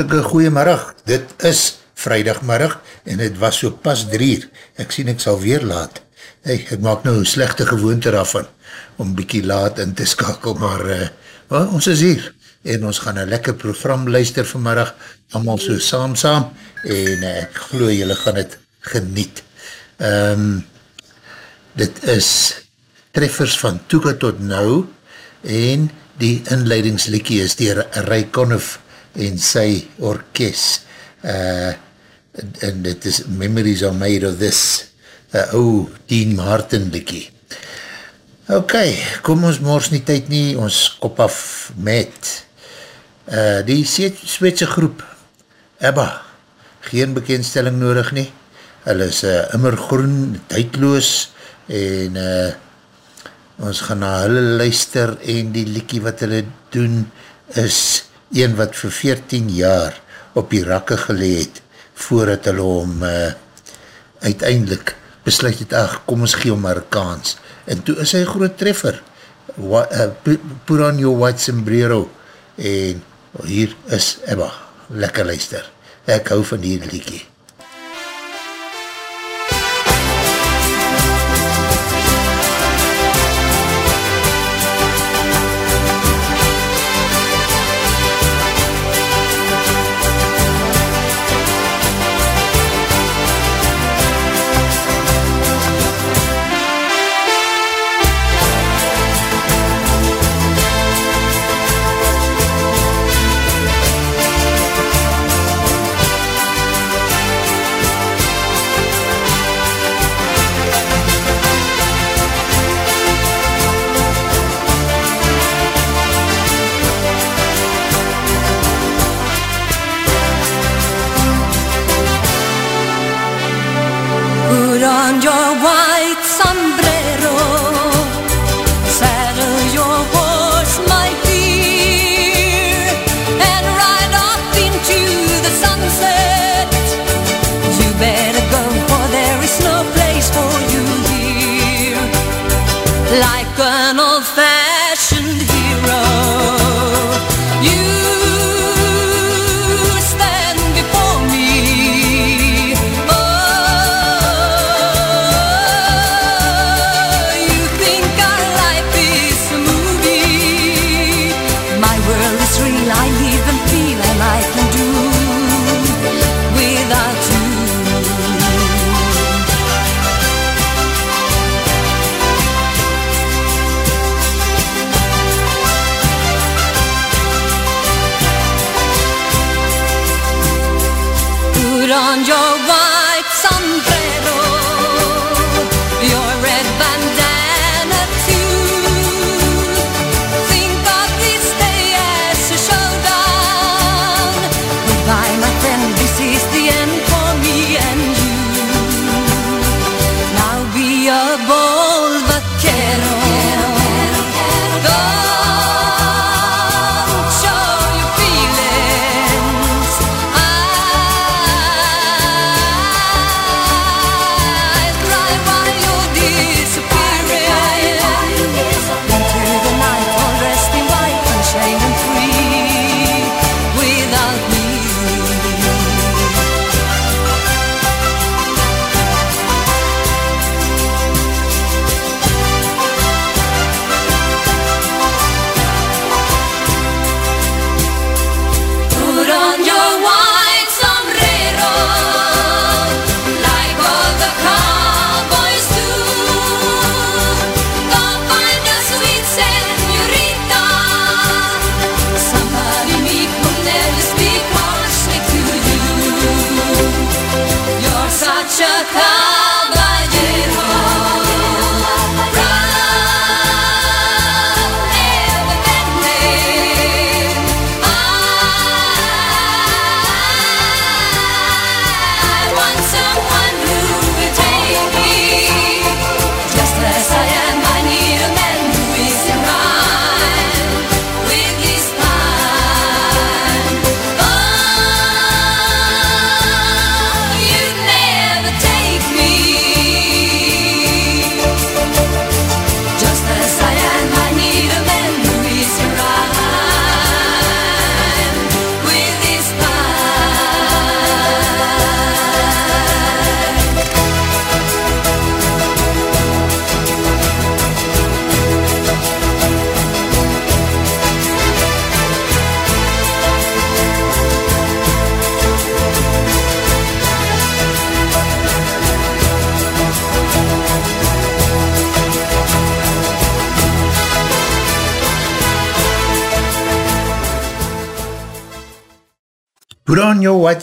Hartelike goeiemiddag, dit is vrijdagmiddag en het was so pas drie ek sien ek sal weer laat. Hey, ek maak nou een slechte gewoonte daarvan om bykie laat in te skakel maar uh, well, ons is hier en ons gaan een lekker program luister vanmiddag, allemaal so saam saam en uh, ek geloof julle gaan het geniet. Um, dit is treffers van Toeka tot Nou en die inleidingslikkie is die Ray Conniff en sy orkest uh, en dit is Memories are made of this uh, ou Dean Martin likkie ok, kom ons mors nie tyd nie, ons kop af met uh, die Sweedse groep Ebba, geen bekendstelling nodig nie. Hulle is uh, immer groen, tydloos en uh, ons gaan na hulle luister en die likkie wat hulle doen is een wat vir 14 jaar op die rakke geleed, voordat hulle om uh, uiteindelik besluit het, ach, kom ons gee om Marokkaans. En toe is hy groot treffer, uh, put on your white sombrero, en hier is Ebba, lekker luister. Ek hou van die liedje.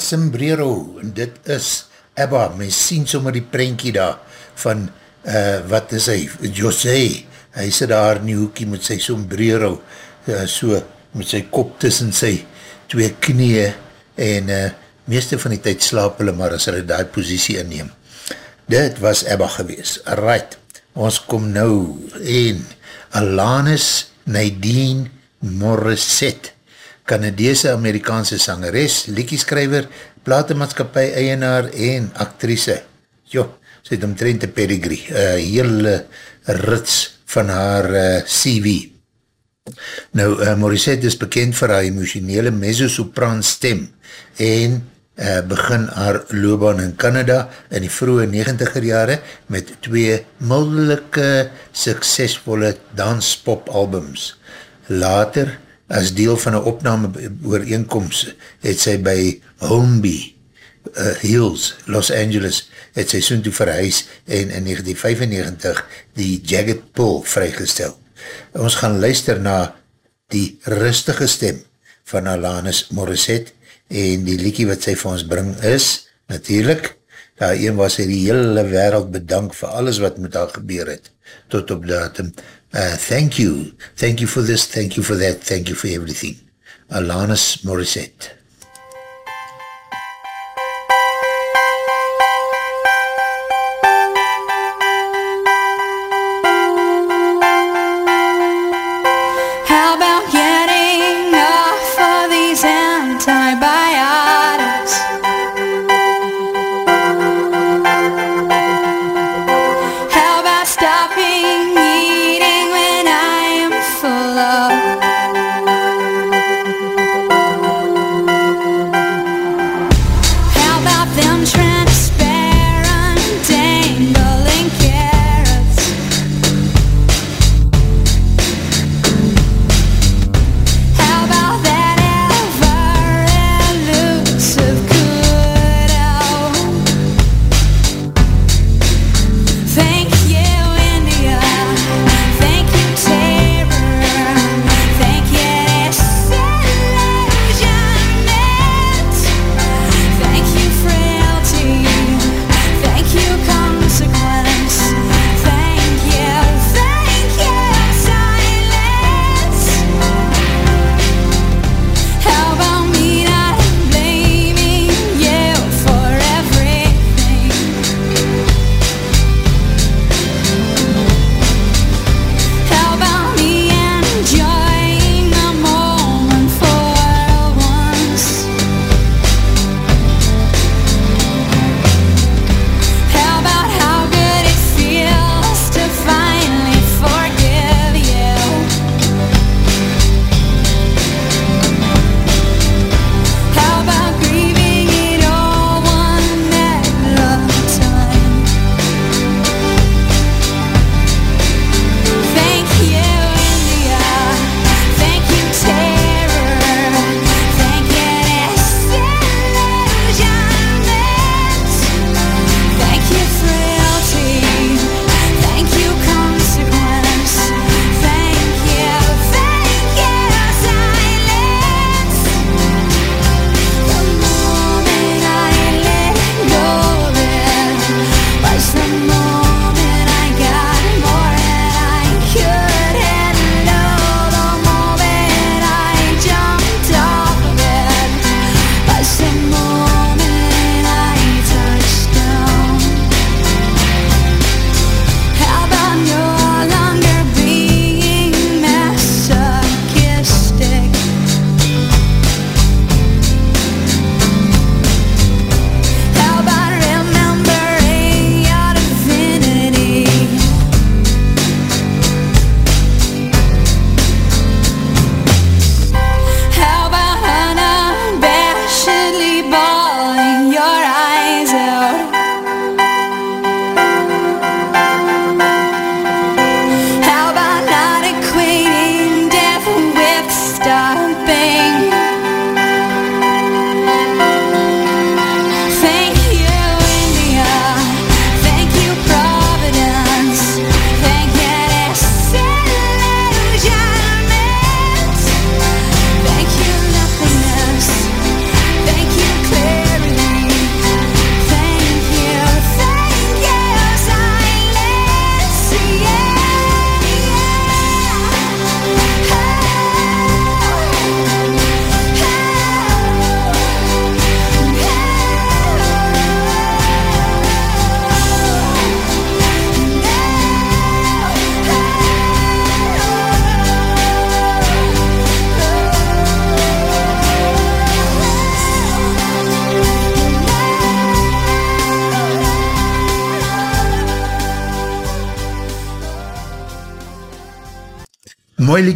Sombrero, en dit is Abba, my sien sommer die prentjie daar, van, uh, wat is hy, José, hy sit daar in die hoekie met sy sombrero, uh, so, met sy kop tussen sy twee knie, en uh, meeste van die tyd slaap hulle maar as hulle die posiesie inneem. Dit was Abba gewees. Right, ons kom nou, en Alanis Nadine Morissette, Canadese Amerikaanse sangeres, liekieskrijver, platemaatskapie eienaar en actrice. Jo, sy het omtrent een pedigree, een hele rits van haar uh, eh, CV. Nou, uh, Morissette is bekend vir haar emotionele mezzo-sopran stem en uh, begin haar loopbaan in Canada in die vroege 90er jare met twee modelike suksesvolle danspop albums. Later as deel van een opname ooreenkomst het sy by Homeby uh, Hills, Los Angeles, het sy soon toe verhuis en in 1995 die Jagged Pull vrygestel. Ons gaan luister na die rustige stem van Alanis Morissette en die liekie wat sy vir ons bring is, natuurlijk, daar een was hy die hele wereld bedank vir alles wat met haar gebeur het, tot op datum, Uh, thank you. Thank you for this. Thank you for that. Thank you for everything. Alanis Morissette.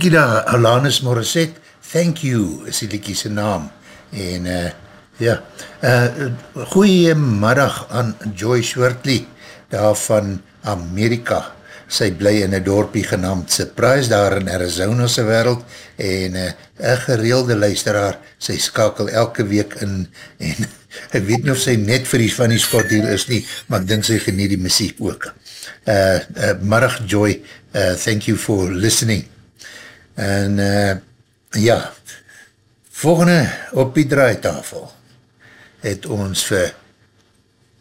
Liekie daar, Alanis Morissette, Thank You is die liekie sy naam. En uh, ja, uh, goeiemiddag aan Joy Shortley, daar van Amerika. Sy bly in een dorpie genaamd Surprise daar in Arizona se wereld en uh, een gereelde luisteraar, sy skakel elke week in en ek weet nie of sy net vir die die spot hier is nie, maar ek dink sy genie die muziek ook. Uh, uh, Marag Joy, uh, thank you for listening. En uh, ja, volgende op die draaitafel het ons vir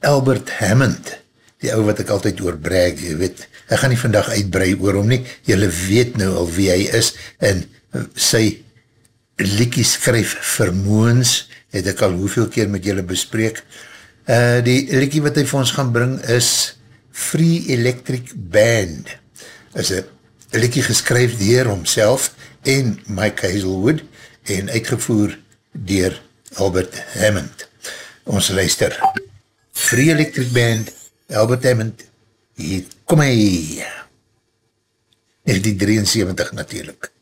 Albert Hammond, die ou wat ek altyd oorbreg, jy weet, ek gaan nie vandag uitbrei oor hom nie, jylle weet nou al wie hy is, en sy liekie skryf vermoens, het ek al hoeveel keer met jylle bespreek, uh, die liekie wat hy vir ons gaan bring is Free Electric Band, is een een liekie geskryf dier homself en Mike Hazelwood en uitgevoer dier Albert Hammond. Ons luister Free Electric Band, Albert Hammond, hier kom hy. 1973 natuurlijk.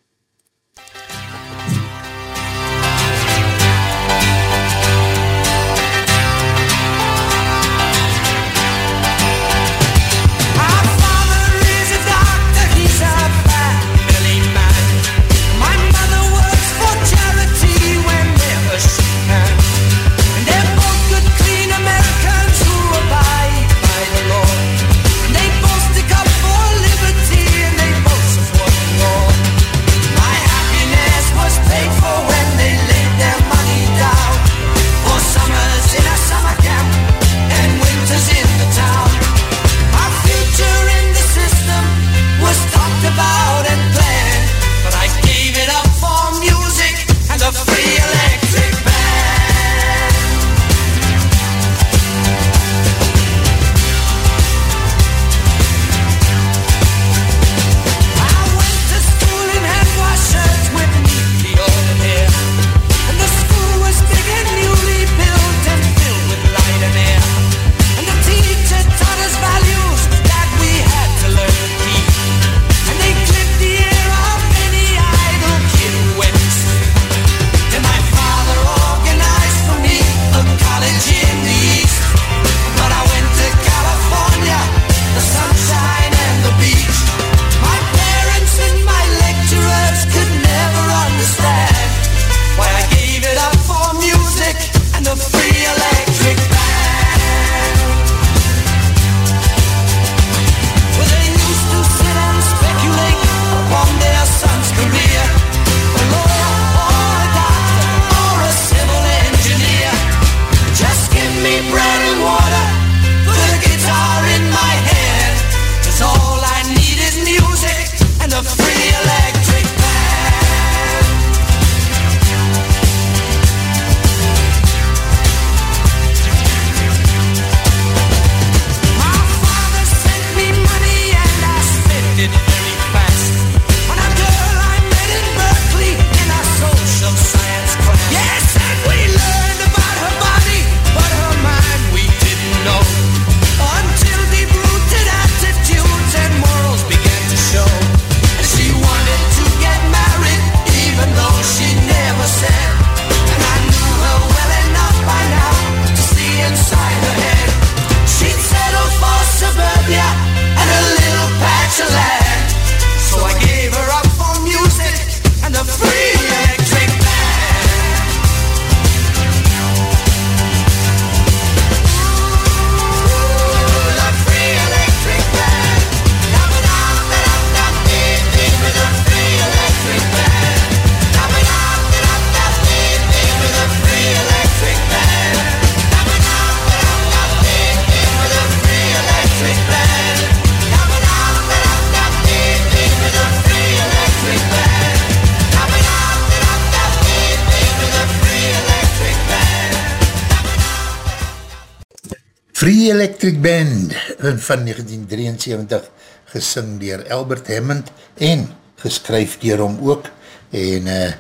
Band van 1973 gesing dier Albert Hammond en geskryf dier hom ook. En uh,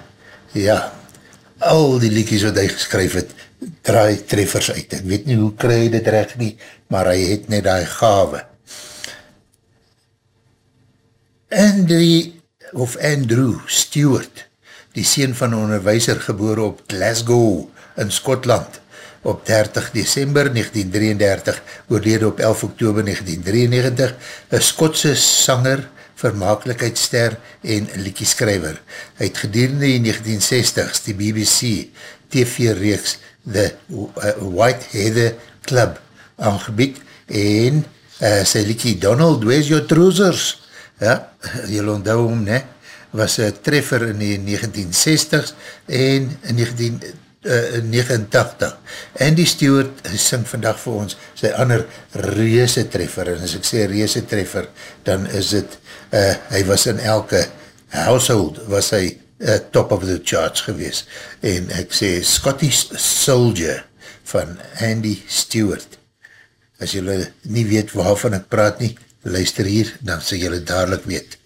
ja al die liedjes wat hy geskryf het draai treffers uit. Ek weet nie hoe kry hy dit recht nie maar hy het net die gave en die of Andrew Stewart, die sien van onderwijzer geboor op Glasgow in Skotland, op 30 december 1933, oorlede op 11 oktober 1993, een Skotse sanger, vermakelijkheidsster en liekieskrijver. Hy het gedurende in 1960s die BBC TV-reeks The White Heather Club aangebied en uh, sy liekie Donald, where's your trousers? Ja, jylle onthou hom, ne? Was een treffer in die 1960s en in 19... Uh, 89. Andy Stewart sing vandag vir ons sy ander reese treffer. En as ek sê reese treffer dan is het, uh, hy was in elke household was hy uh, top of the charts gewees. En ek sê Scottish Soldier van Andy Stewart. As julle nie weet waarvan ek praat nie luister hier, dan sal julle dadelijk weet.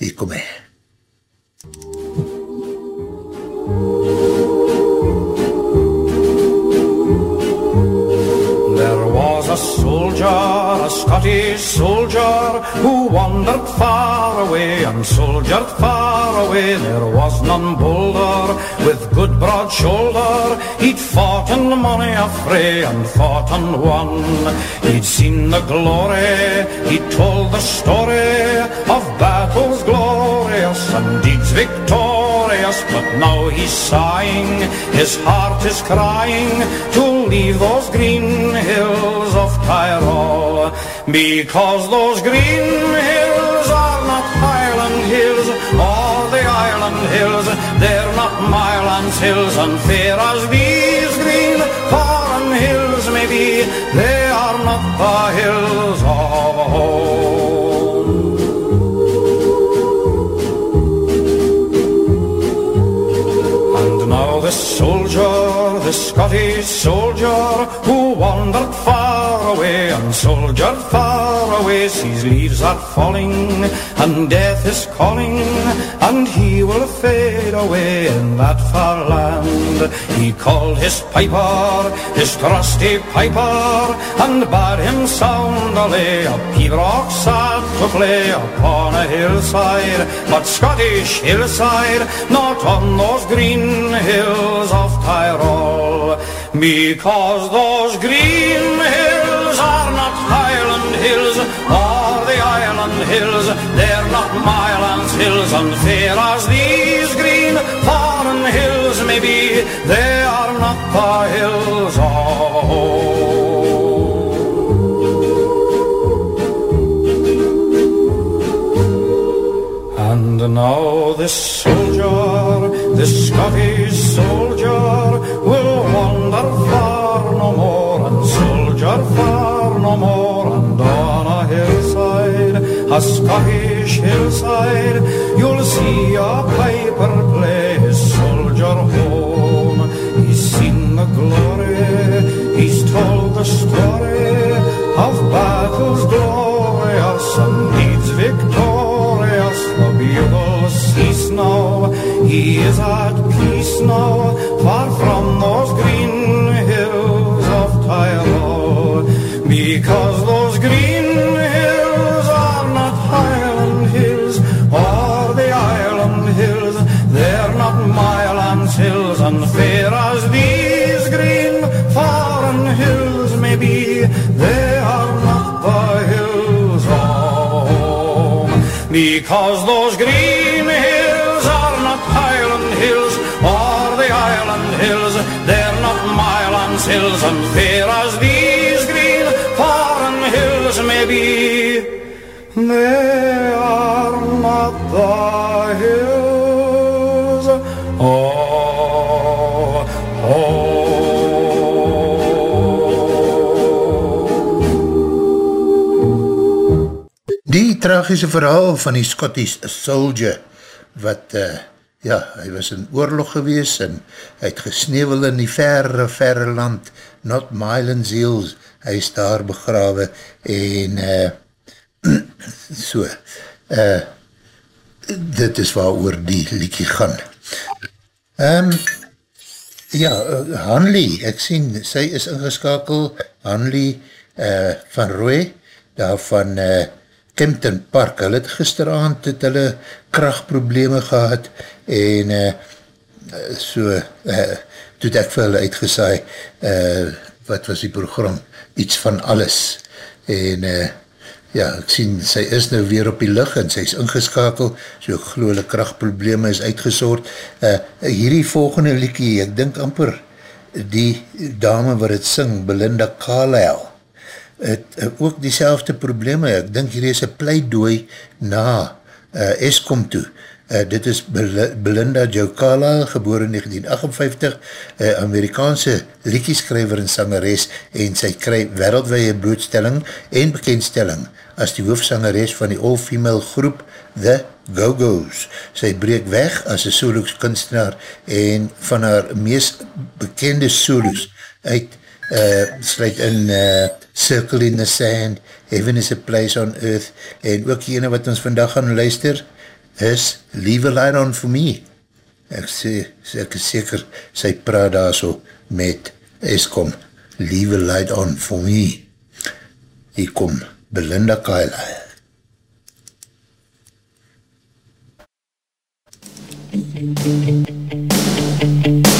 Hier kom hy. There soldier, a Scottish soldier, who wandered far away and soldiered far away. There was none bolder, with good broad shoulder. He'd fought in many a fray and fought and won. He'd seen the glory, he'd told the story of battles glorious and deeds victorious. But now he's sighing, his heart is crying to leave those green hills of Tyrol. Because those green hills are not Highland hills or the Island hills. They're not Mylands hills and fair as these green foreign hills may be. They soldier, who wandered far away and soldier far away, sees leaves are falling and death is calling, and he will fade away in that far land. He called his piper, his trusty piper, and bade him sound a lay, a sad to play upon a hillside, but Scottish hillside, not on those green hills of Tyrol, because those green hills are not Highland hills or the Island hills, they're not Mylands hills, and fair as these green foreign hills may be, they are not the hills of home. And now this soldier, this Scottish soldier, will wander far no more and soldier far no more. And on a hillside, a Scottish hillside, you'll see a piper play his soldier home. He's seen the glory, he's told the story of battles glorious and deeds victorious. The bugles cease now, he is at peace now, far from those green hills of Tyrol. Because those green hills are not Highland hills or the Island hills, they're not Mylands hills, and fair as these green foreign hills may be, they are not the hills of home. Because those green they are not the hills of home. Die tragische verhaal van die Scottish Soldier, wat, uh, ja, hy was in oorlog gewees en hy het gesneeuwel in die verre, verre land, not Mylands Hills, hy is daar begrawe en uh, so, uh, dit is waar oor die liekie gaan. Um, ja, uh, Hanley, ek sien, sy is ingeskakel, Hanley uh, van Roy, daar van uh, Kempton Park, hulle het gisteravond het hulle krachtprobleme gehad en uh, so uh, toe ek vir hulle uitgesaai uh, wat was die program, iets van alles. En uh, ja, ek sien, sy is nou weer op die licht en sy is ingeskakel, so ek geloof hulle krachtprobleme is uitgesoord. Uh, hierdie volgende liekie, ek dink amper die dame wat het sing, Belinda Carlisle, het uh, ook die probleme, ek dink hier is een pleidooi na uh, Eskom toe, Uh, dit is Belinda Jokala, geboor in 1958, uh, Amerikaanse liekieskrijver en sangeres, en sy kry wereldwee blootstelling en bekendstelling as die hoofsangeres van die all-female groep The Go-Go's. Sy breek weg as een solos kunstenaar en van haar meest bekende solos uit uh, sluit in uh, Circle in the Sand, Heaven is a Place on Earth, en ook die ene wat ons vandag gaan luister, is Leave a Light On For Me. Ek sê, ek is seker, sy praat daar so met Eskom, Leave a Light On For Me. Hier kom Belinda Kyla. Thank you.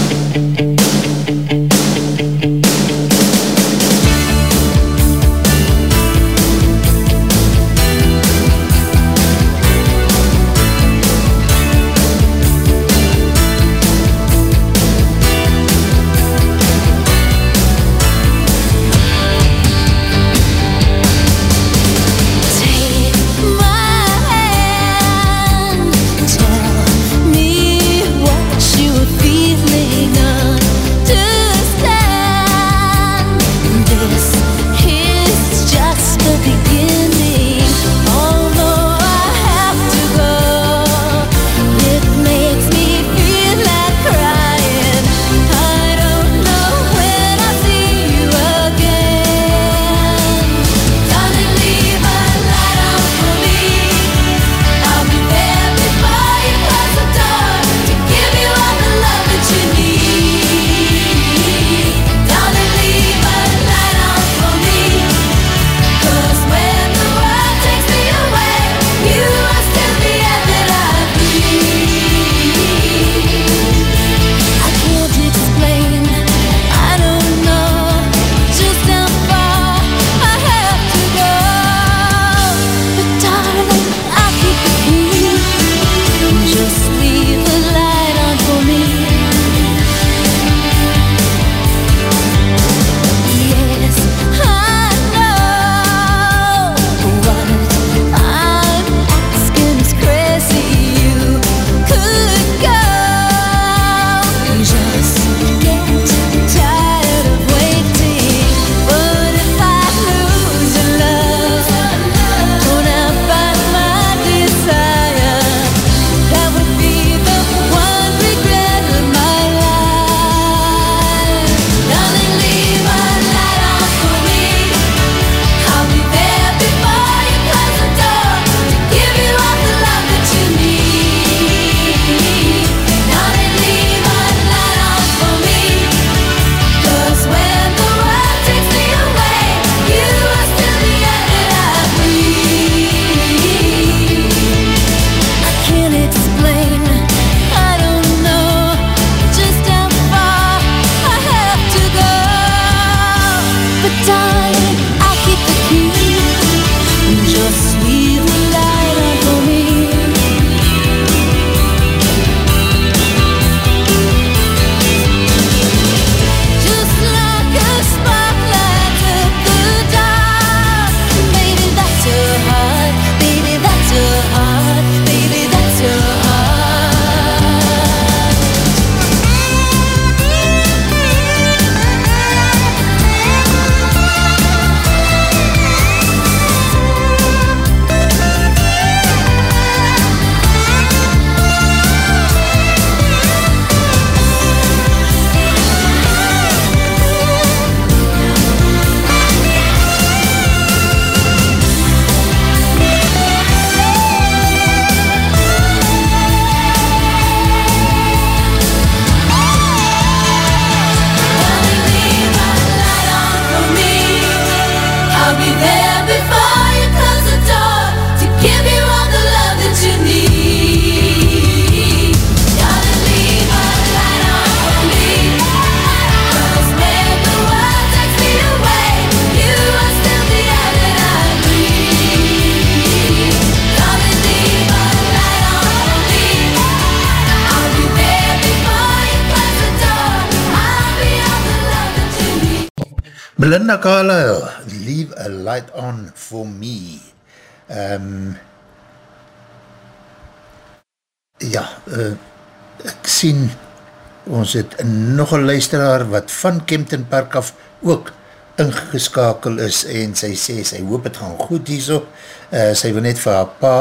Nog een luisteraar wat van Kempton Park af ook ingeskakel is en sy sê, sy hoop het gaan goed hier so. Uh, sy wil net vir haar pa,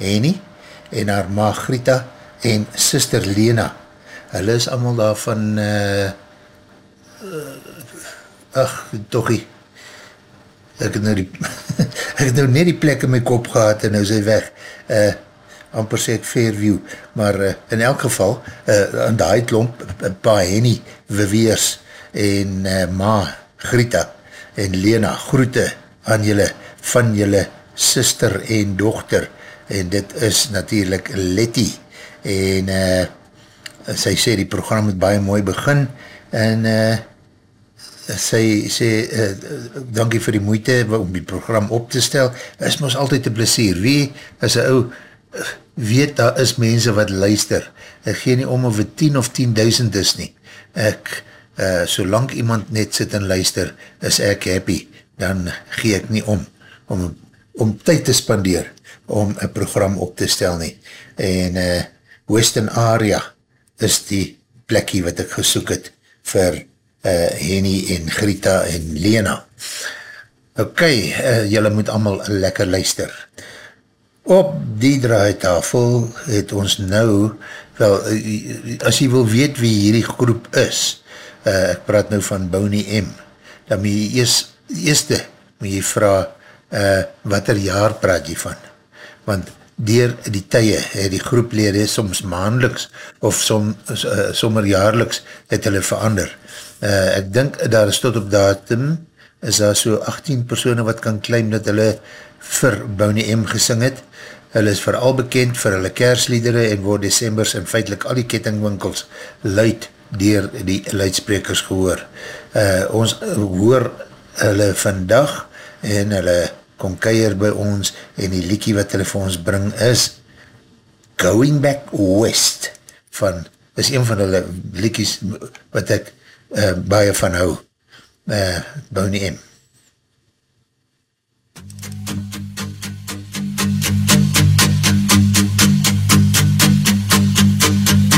Henny, en haar ma Grita en sister Lena. Hulle is allemaal daar van uh, uh, ach, tochie, ek het nou die, ek het nou net die plek in my kop gehad en nou is hy weg, uh, amper sê ek Fairview, maar uh, in elk geval, uh, aan die klomp, pa Henny, Viveers en uh, ma Grita en Lena, groete aan julle, van julle sister en dochter, en dit is natuurlijk Letty, en uh, sy sê die program het baie mooi begin, en uh, sy sê, uh, dankie vir die moeite om die program op te stel, is ons altyd een plesier, wie? Is een ou, weet daar is mense wat luister, ek gee nie om of het 10 of 10.000 is nie, ek, uh, solang iemand net sit en luister, is ek happy, dan gee ek nie om, om, om tyd te spandeer, om een program op te stel nie, en uh, Western Area is die plekkie wat ek gesoek het, vir uh, Henny en Grita en Lena. Ok, uh, jylle moet allemaal lekker luister. Op die draaitafel het ons nou, wel, uh, as jy wil weet wie hierdie groep is, uh, ek praat nou van Boney M, dan moet jy eers, eerste moet jy vraag, uh, wat er jaar praat jy van? Want dier die tye het die groeplede soms maandeliks of som, uh, sommer jaarliks het hulle verander uh, ek dink daar is tot op datum is daar so 18 persoene wat kan claim dat hulle vir Boney M gesing het. Hulle is vooral bekend vir hulle kersliedere en word decembers en feitlik al die kettingwinkels luid dier die luidsprekers gehoor. Uh, ons hoor hulle vandag en hulle kom keier by ons en die liekie wat hulle vir ons bring is Going Back West van, is een van hulle liekies wat ek uh, baie van hou, uh, Boney M.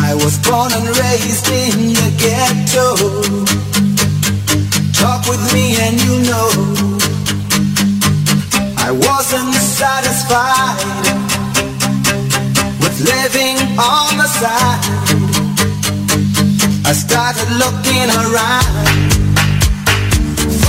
I was born and raised in the ghetto. Talk with me and you know. I wasn't satisfied With living on the side. I started looking around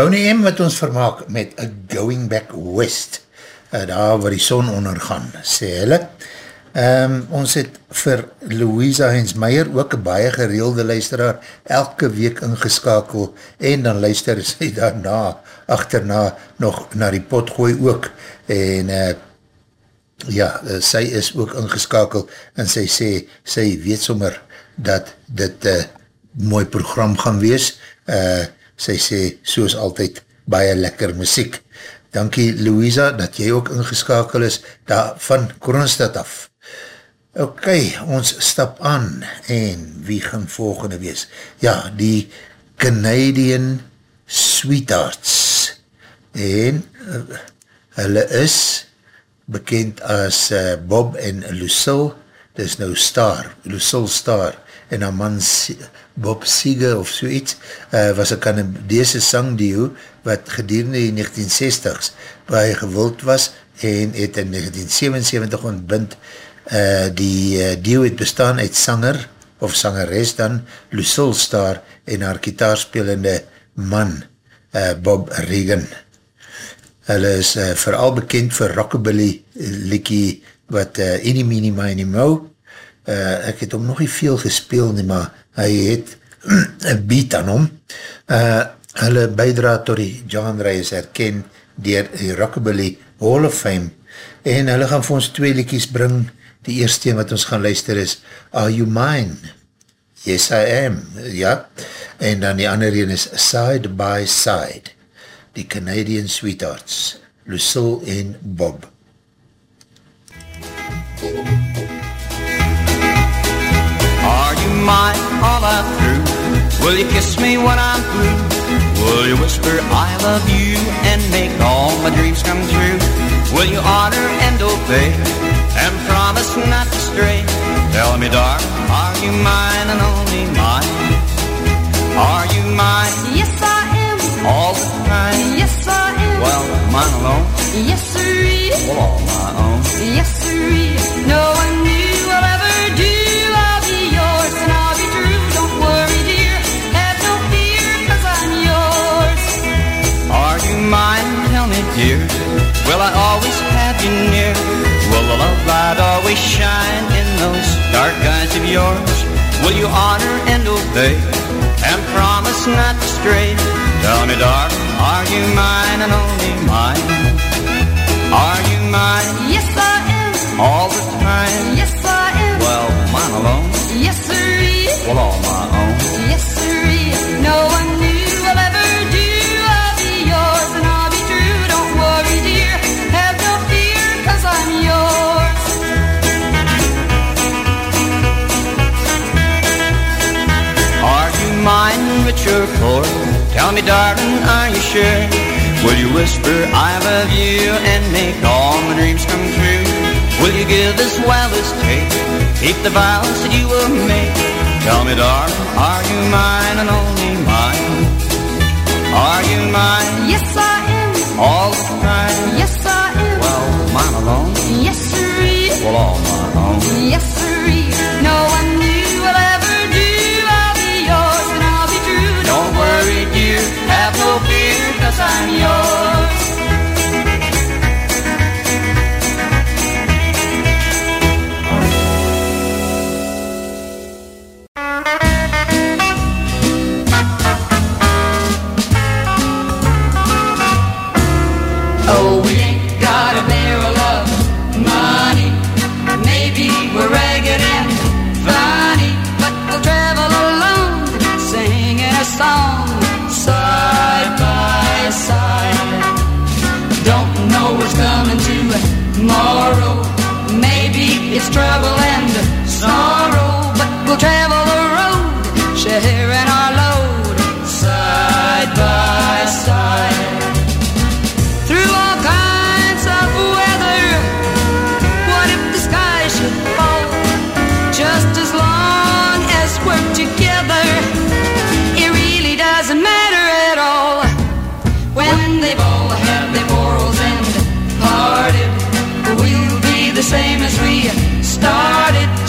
Bonnie M wat ons vermaak met A Going Back West, uh, daar waar die son ondergaan, sê hulle. Um, ons het vir Louisa Hens Meyer ook een baie gereelde luisteraar elke week ingeskakel en dan luister sy daarna, achterna nog na die pot gooi ook en uh, ja, sy is ook ingeskakel en sy sê, sy weet sommer dat dit uh, mooi program gaan wees, uh, sy sê, soos altyd, baie lekker muziek. Dankie Louisa, dat jy ook ingeskakel is, daar van Kronstad af. Ok, ons stap aan, en wie gaan volgende wees? Ja, die Canadian Sweethearts, en uh, hulle is bekend as uh, Bob en Lucille, dis nou Star, Lucille Star, en haar man Bob Seeger of so iets, uh, was een Canadese sangdio wat gedurende die 1960s baie gewild was en het in 1977 ontbind uh, die uh, dio het bestaan uit sanger of sangeres dan Lucille Star en haar kitaarspelende man uh, Bob Regan. Hulle is uh, vooral bekend vir Rockabilly Likkie wat uh, Any Mini Mini Mo uh, ek het hom nog nie veel gespeel nie, maar hy het een beat aan hom. Uh, hulle bijdra tot die genre is herken dier die Rockabilly Hall of Fame en hulle gaan vir ons twee liekies bring. Die eerste wat ons gaan luister is Are You Mine? Yes, I am. Ja. En dan die ander een is Side by Side. Die Canadian Sweethearts. Lucille en Bob. Are you mine all up through? Will you kiss me when I'm through? Will you whisper I love you and make all my dreams come true? Will you honor and obey and promise not to stray? Tell me, darling, are you mine and only mine? Are you mine Yes, I am. all the time? Yes, I am. Well, mine alone, Yes, sirree. well, all my own. Yes, sirree. No one knew dear. Will I always have you near? Will the love light always shine in those dark eyes of yours? Will you honor and obey and promise not to stray? Tell me, darling, are you mine and only mine? Are you mine Yes, I am. all the time? Yes, I am. Well, mine alone, Yes, siree. well, all my own. Yes, siree. No one mine, rich or poor? Tell me, darling, are you sure? Will you whisper I love you and make all my dreams come true? Will you give as well as take? Keep the vows that you will make. Tell me, darling, are you mine and only mine? Are you mine Yes, I am. all the time? Yes, I am. Well, mine alone, Yes, siree. well, all my own. Yes, siree. Dios trouble and sorrow,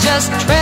just.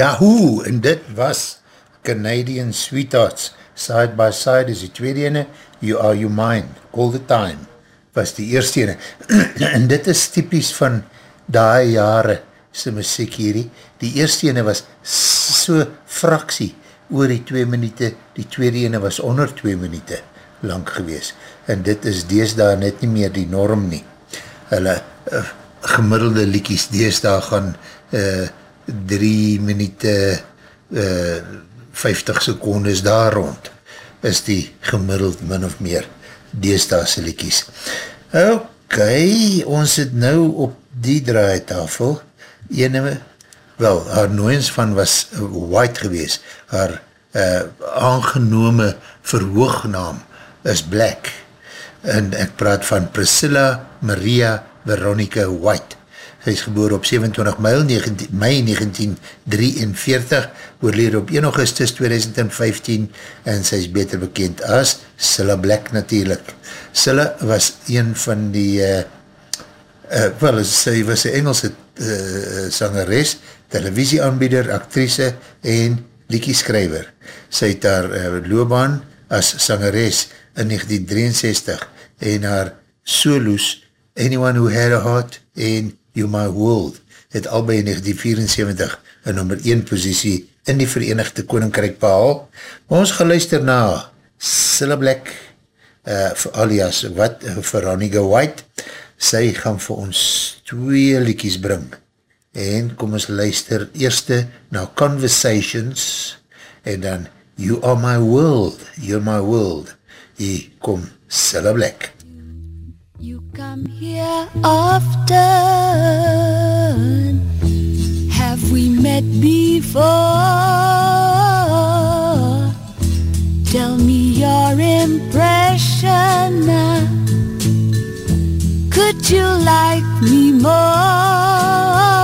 Yahoo! En dit was Canadian Sweethearts. Side by Side is die tweede ene. You Are You Mine, All the Time, was die eerste ene. en dit is typisch van die jare sy muziek hierdie. Die eerste ene was so fraksie oor die twee minute, die tweede ene was onder twee minute lang gewees. En dit is deesdaar net nie meer die norm nie. Hulle uh, gemiddelde liekies deesdaar gaan uh, drie minute uh, 50 secondes daar rond is die gemiddeld min of meer deesdaarse liekies. Ok, ons het nou op die draaitafel ene, wel, haar nooiens van was white gewees, haar uh, aangenome verhoognaam is black, en ek praat van Priscilla Maria Veronica White, Sy is geboor op 27 mei 19, mei 1943, oorleer op 1 augustus 2015 en sy is beter bekend as Silla Black natuurlijk. Silla was een van die, uh, uh, wel, sy was een Engelse uh, sangeres, televisieaanbieder, actrice en liekieskrijver. Sy het haar uh, loopbaan as sangeres in 1963 en haar solos Anyone Who Had a Heart en You My World het albei in 1974 een nummer 1 posiesie in die Verenigde Koninkrijk behaal. Ons geluister na Silla Black uh, alias wat, Veronica White. Sy gaan vir ons twee liekies bring. En kom ons luister eerste na Conversations en dan You Are My World You're My World. Hier kom Silla Black You come here often. Have we met before? Tell me your impression. Could you like me more?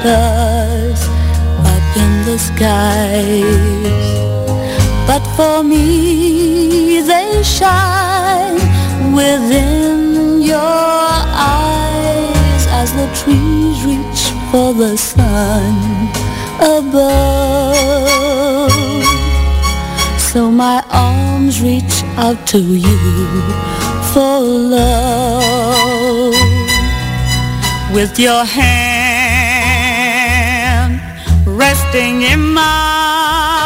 Stars up in the skies. But for me, they shine within your eyes as the trees reach for the sun above. So my arms reach out to you for love. With your hand resting in mine,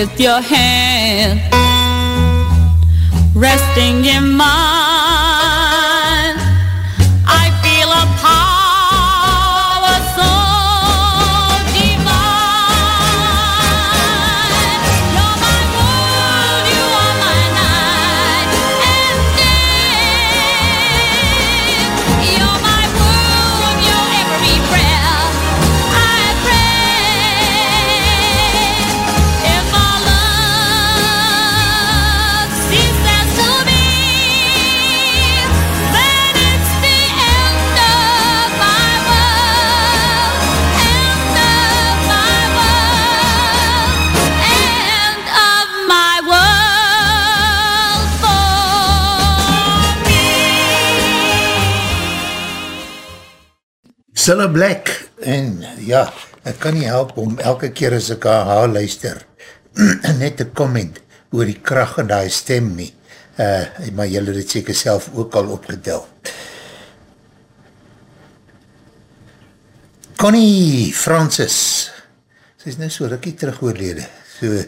with your hand resting in mine. Cilla Black, en ja, ek kan nie help om elke keer as ek haar haar luister, net te comment oor die kracht in die stem nie, uh, maar jylle het seker self ook al opgetel. Connie Francis, sy is nou so rikkie terug oorlede, so,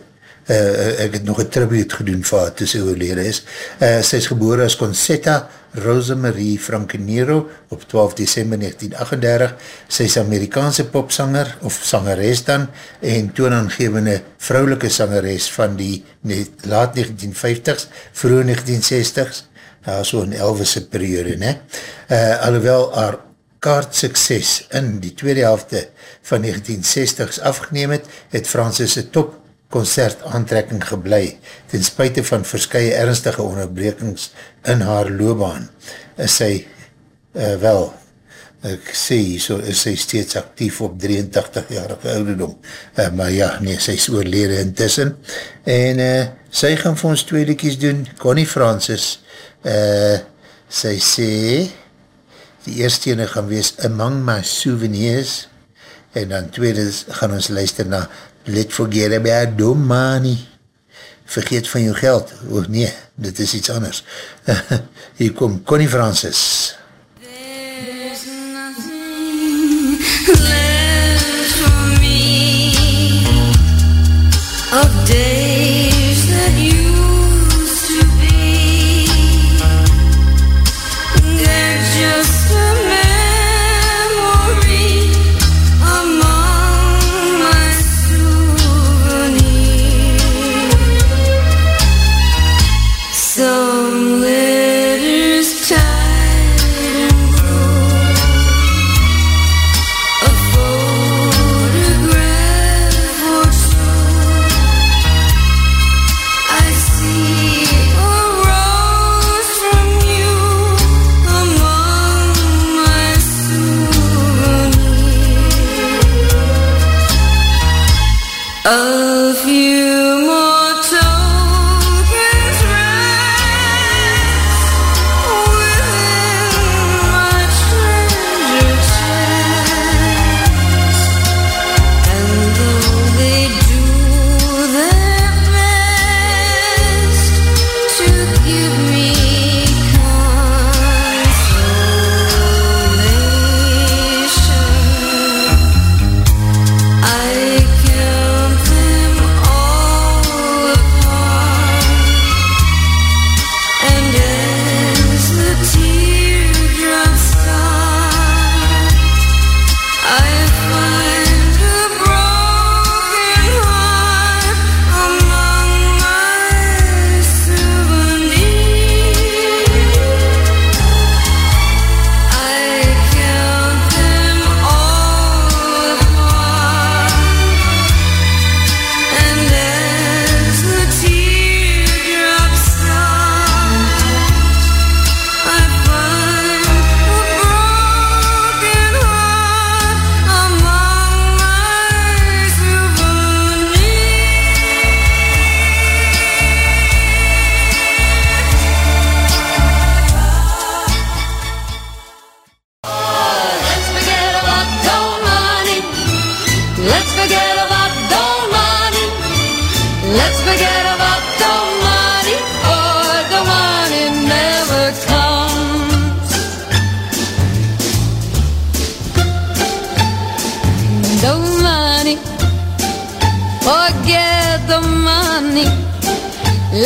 uh, ek het nog een tribute gedoen vir haar toe sy oorlede is. Uh, sy is geboren as Concetta Rosemarie Frankenero op 12 december 1938. Sy is Amerikaanse popsanger, of sangeres dan, en toonaangevende vrouwelike sangeres van die net, laat 1950s, vroeg 1960s, uh, so in Elvis' periode, ne? Uh, alhoewel haar kaart sukses in die tweede helfte van 1960s afgeneem het, het Francis top concert aantrekking geblei, ten spuite van verskye ernstige onderbrekings in haar loopbaan. Is sy, uh, wel, ek sê, so is sy steeds actief op 83-jarige ouderdom, uh, maar ja, nee, sy is oorlede intussen, en uh, sy gaan vir ons twee liedjes doen, Connie Francis, uh, sy sê, die eerste ene gaan wees Among My Souvenirs, en dan tweede gaan ons luister na Let's Forget About Dumb Money. Vergeet van jou geld. O nee, dit is iets anders. Hier kom Connie Francis.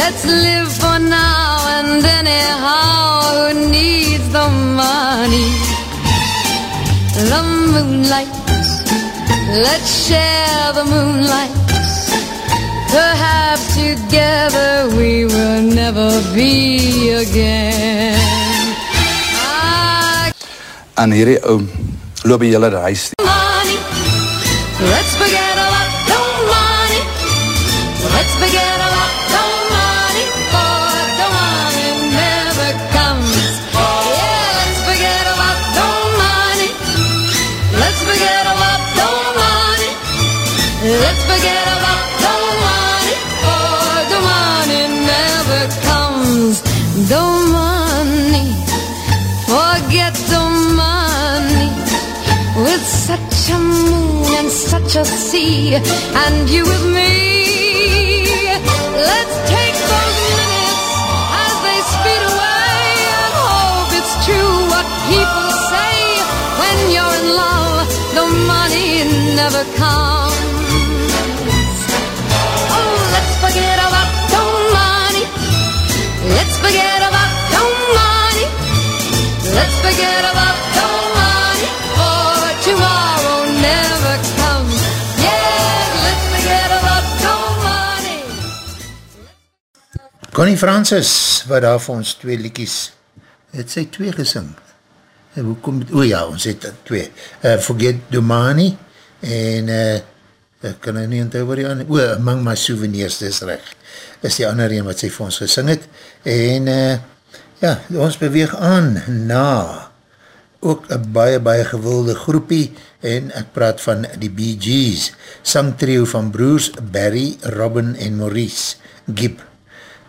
Let's live for now and anyhow. Who needs the money? the moonlight. Let's share the moonlight. Perhaps together we will never be again. Ah, En hierdie ou loop die hele huis money. Let's a sea, and you with me. Let's take those minutes as they speed away and hope it's true what people say. When you're in love, the money never comes. Connie Francis, wat daar vir ons twee liekies, het sy twee gesing. En hoe kom het, o ja, ons het twee. Uh, Forget Domani, en uh, ek kan nou nie onthou waar die ander, o, Among My Souvenirs, dis recht, is die ander een wat sy vir ons gesing het, en uh, ja, ons beweeg aan na ook een baie, baie gewilde groepie en ek praat van die Bee Gees, sangtrio van broers Barry, Robin en Maurice Gibb,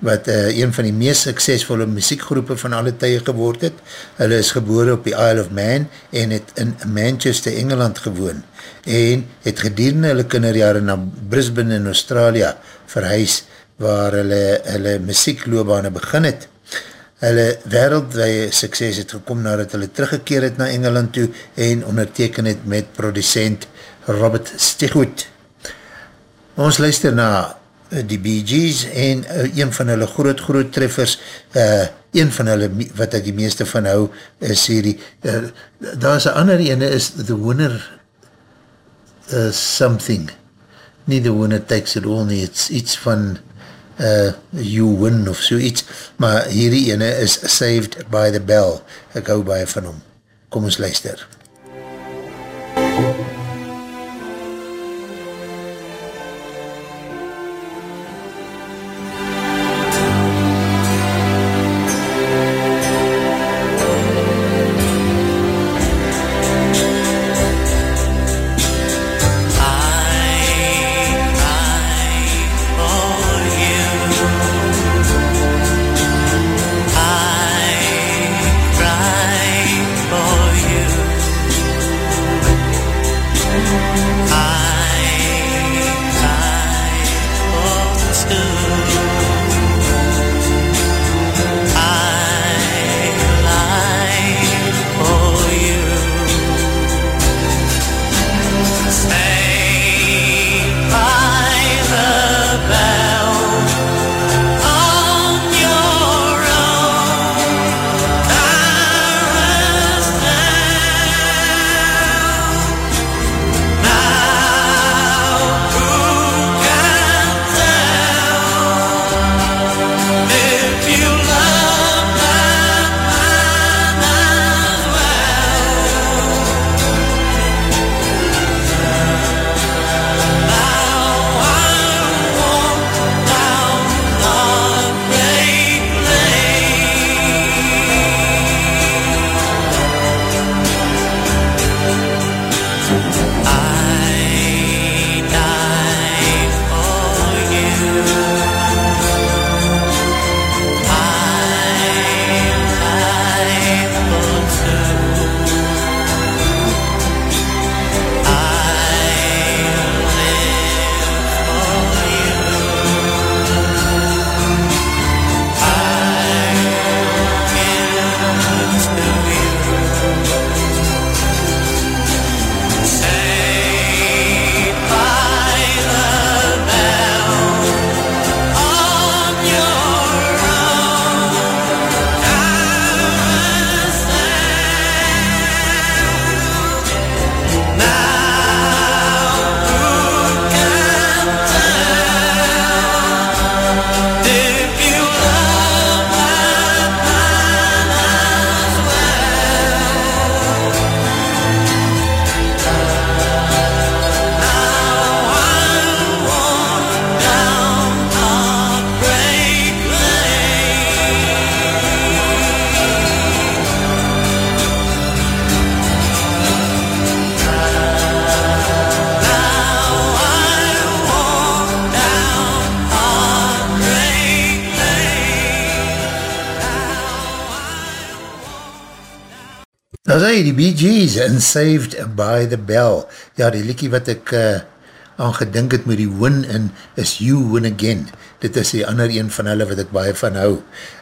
wat uh, een van die meest suksesvolle muziekgroepen van alle tye geword het. Hulle is gebore op die Isle of Man en het in Manchester, Engeland gewoon en het gedurende hulle kinderjare na Brisbane in Australië verhuis waar hulle, hulle muziekloobane begin het. Hulle wereldwee sukses het gekom nadat hulle teruggekeer het na Engeland toe en onderteken het met producent Robert Stigwood. Ons luister na die Bee Gees en uh, een van hulle groot groot treffers, uh, een van hulle wat ek die meeste van hou is hierdie, uh, daar is een ander ene is The Winner uh, Something, nie The Winner Takes It All nie, it's iets van uh, You Win of so iets, maar hierdie ene is Saved by the Bell, ek hou baie van hom, kom ons luister. I Saved by the Bell. Ja, die liekie wat ek uh, aan gedink het met die win in is You Win Again. Dit is die ander een van hulle wat ek baie van hou.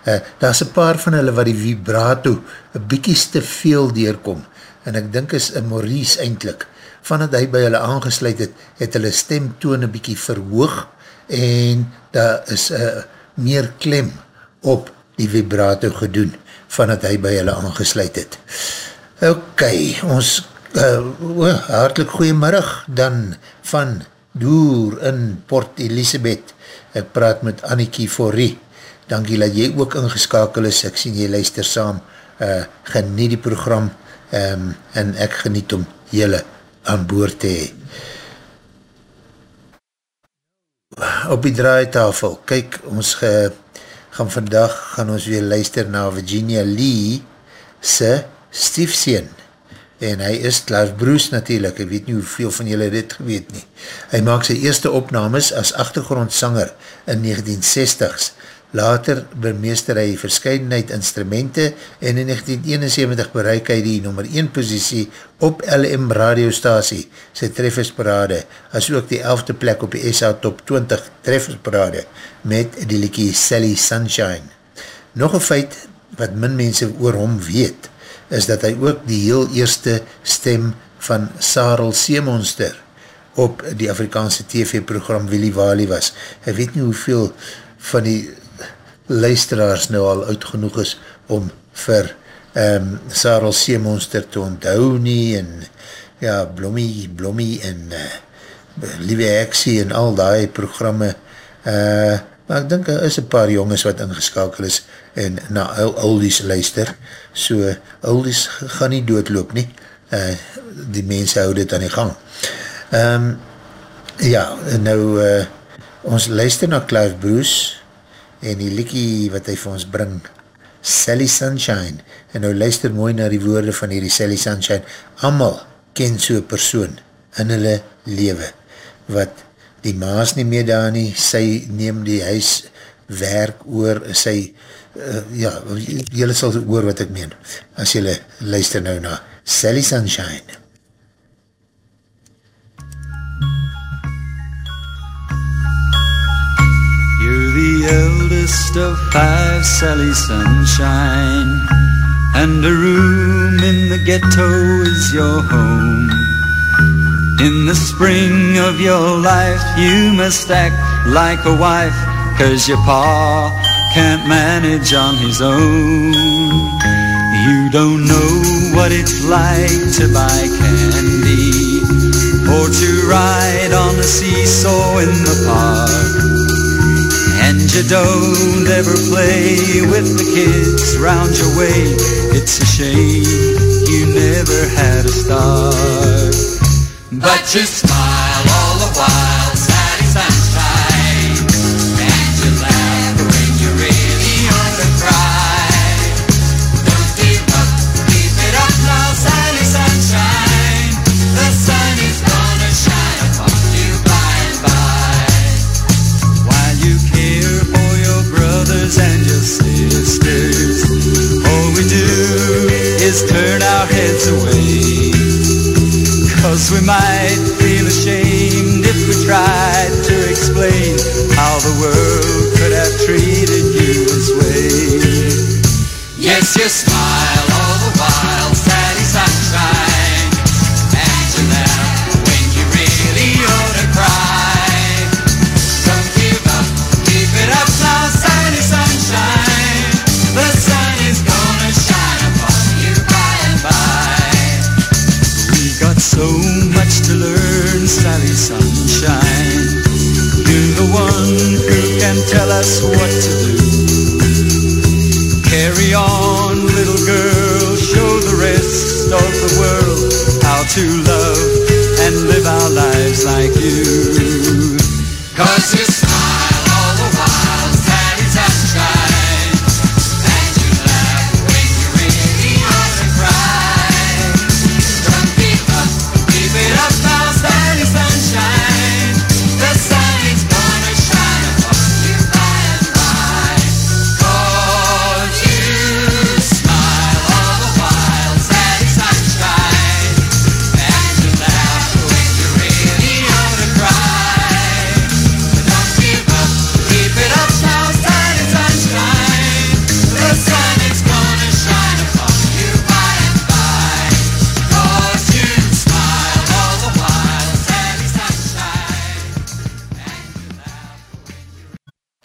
Uh, daar is een paar van hulle wat die vibrato een bykies te veel deurkom. En ek dink is een Maurice eindelijk. Vanat hy by hulle aangesluit het, het hulle stemtoon een bykie verhoog en daar is uh, meer klem op die vibrato gedoen vanat hy by hulle aangesluit het. Ok, ons uh, oh, hartelijk goeiemiddag dan van Doer in Port Elizabeth. Ek praat met Annikie Forrie. Dankie dat jy ook ingeskakel is. Ek sien jy luister saam. Uh, geniet die program um, en ek geniet om jylle aan boord te hee. Op die draaitafel, kyk, ons ge, gaan vandag, gaan ons weer luister na Virginia Lee se stiefseen. En hy is Clive Bruce natuurlijk, ek weet nie hoeveel van julle dit geweet nie. Hy maak sy eerste opnames as achtergrondsanger in 1960s. Later bemeester hy verscheidenheid instrumente en in 1971 bereik hy die nummer 1 posiesie op LM radiostasie, sy treffersparade, as ook die 11de plek op die SA Top 20 treffersparade met die liekie Sally Sunshine. Nog een feit wat min mense oor hom weet, is dat hy ook die heel eerste stem van Sarel Seemonster op die Afrikaanse TV-program Willy Wally was. Hy weet nie hoeveel van die luisteraars nou al uitgenoeg is om vir um, Sarel Seemonster te onthou nie en ja, Blommie, Blommie en uh, Lieve Heksie en al die programme uh, maar ek dink er is een paar jongens wat ingeskakel is en na Oldies luister. So Oldies gaan nie doodloop nie. Uh, die mense hou dit aan die gang. Um, ja, nou uh, ons luister na Clive Bruce en die liekie wat hy vir ons bring, Sally Sunshine, en nou luister mooi na die woorde van hierdie Sally Sunshine, amal ken so'n persoon in hulle lewe, wat die maas nie meer daar nie, sy neem die huis werk oor, sy, uh, ja, jylle sal oor wat ek meen, as jylle luister nou na Sally Sunshine. You're the eldest of five, Sally Sunshine. And a room in the ghetto is your home. In the spring of your life, you must act like a wife, cause your pa can't manage on his own. You don't know what it's like to buy candy, or to ride on a seesaw in the park. And you don't ever play with the kids round your way. It's a shame you never had a start. But you smile Yes, you smile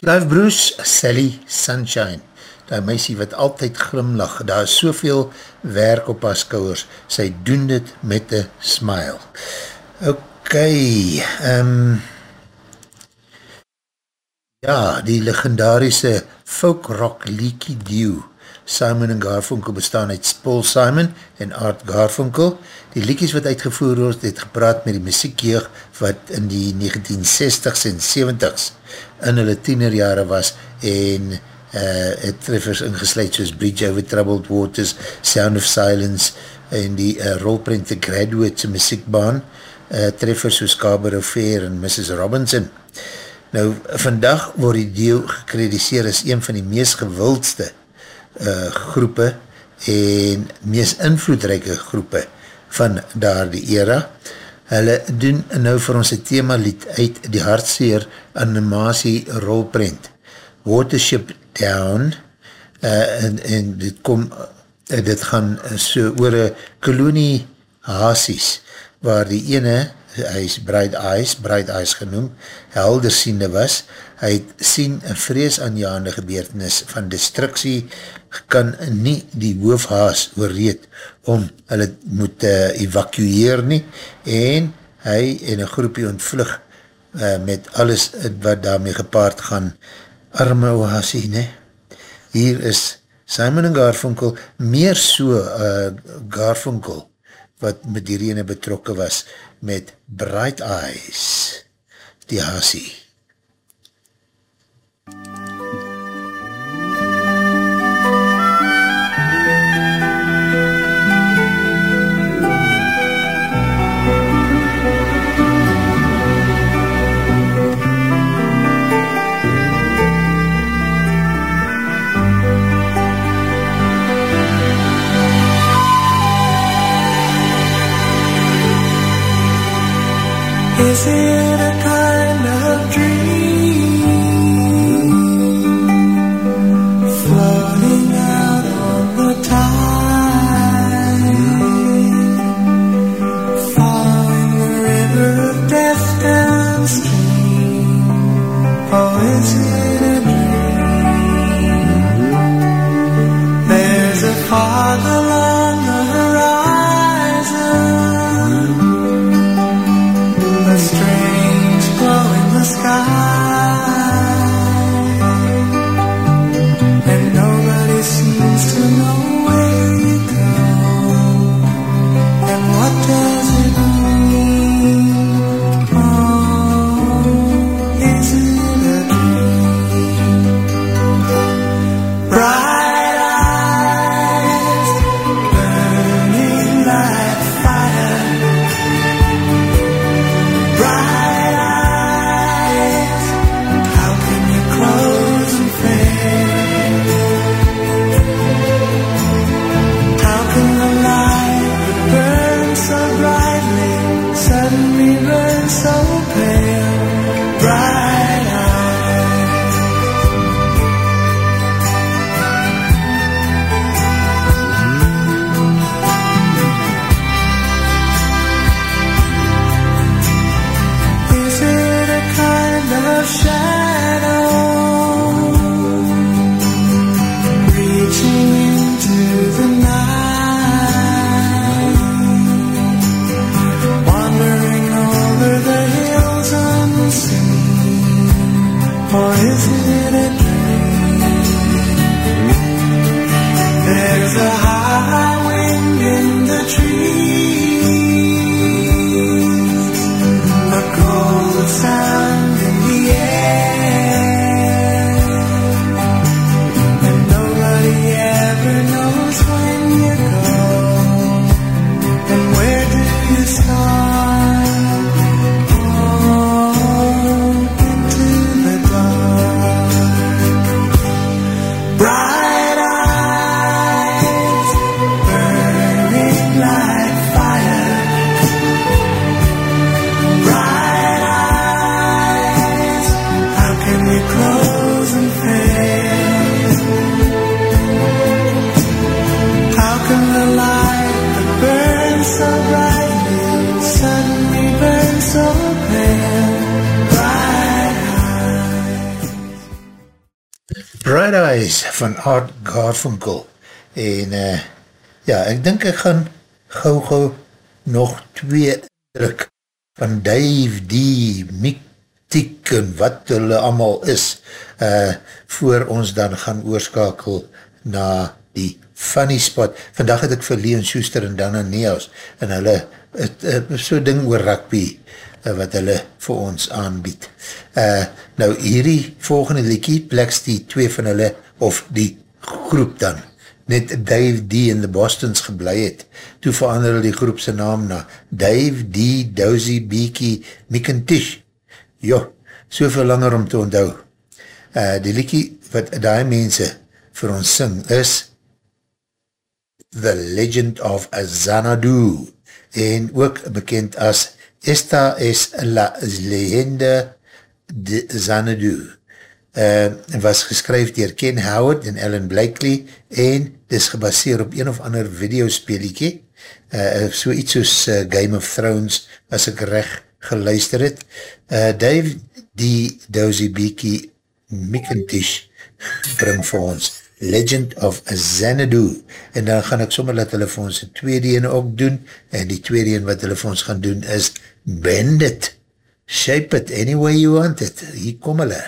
Clive Bruce, Sally Sunshine, die meisie wat altyd glimlach, daar is soveel werk op haar skouwers, sy doen dit met een smile. Ok, um, ja, die legendarische folk rock Leaky Dew, Simon en Garfunkel bestaan uit Paul Simon en Art Garfunkel. Die liedjes wat uitgevoer word, het gepraat met die muziekjeug wat in die 1960s en 70s in hulle tienerjare was en uh, het treffers ingesluid soos Bridge Over Troubled Waters, Sound of Silence en die uh, rolprint The Graduates muziekbaan, uh, treffers soos Cabero Fair en Mrs. Robinson. Nou, vandag word die deel gekrediseer as een van die meest gewildste uh, groepe en meest invloedrijke groepe van daar die era. Hulle doen nou vir ons een thema lied uit die hartseer animatie rolprint. Watership Down uh, en, en dit kom uh, dit gaan so oor een kolonie hasies waar die ene hy is Bright Eyes, Bright Eyes genoem, helder siende was, hy het sien een vrees aanjaande gebeurtenis van destructie kan nie die hoofhaas oorreed om hulle moet uh, evacueer nie en hy en een groepie ontvlug uh, met alles wat daarmee gepaard gaan arme oasie, ne? Hier is Simon en Garfunkel meer so uh, Garfunkel wat met die rene betrokke was met Bright Eyes, die hasie. Is van Art Garfunkel en uh, ja, ek dink ek gaan gauw gauw nog twee druk van Dave D. Mick Tiek en wat hulle allemaal is uh, voor ons dan gaan oorskakel na die funny spot. Vandag het ek vir Leon Schuster en Dana Neos en hulle het, het so ding oor rugby uh, wat hulle vir ons aanbied. Uh, nou hierdie volgende liekie pleks die twee van hulle of die groep dan net Dave D in the Bostons geblei het. Toe verander hulle die groepse naam na Dave D. Dozy Beaky McIntish Jo, soveel langer om te onthou. Uh, die liekie wat die mense vir ons sing is The Legend of Xanadu en ook bekend as Esta es la leyenda de Xanadu uh, was geskryf dier Ken Howard en Ellen Blakely en dis gebaseer op een of ander videospeeliekie uh, so iets soos uh, Game of Thrones as ek recht geluister het. Uh, Dave, die Dozy Beaky McIntish bring vir ons Legend of Xanadu en dan gaan ek sommer dat hulle vir ons die tweede ene ook doen en die tweede ene wat hulle vir ons gaan doen is Bend it, shape it any way you want it. Hier kom hulle.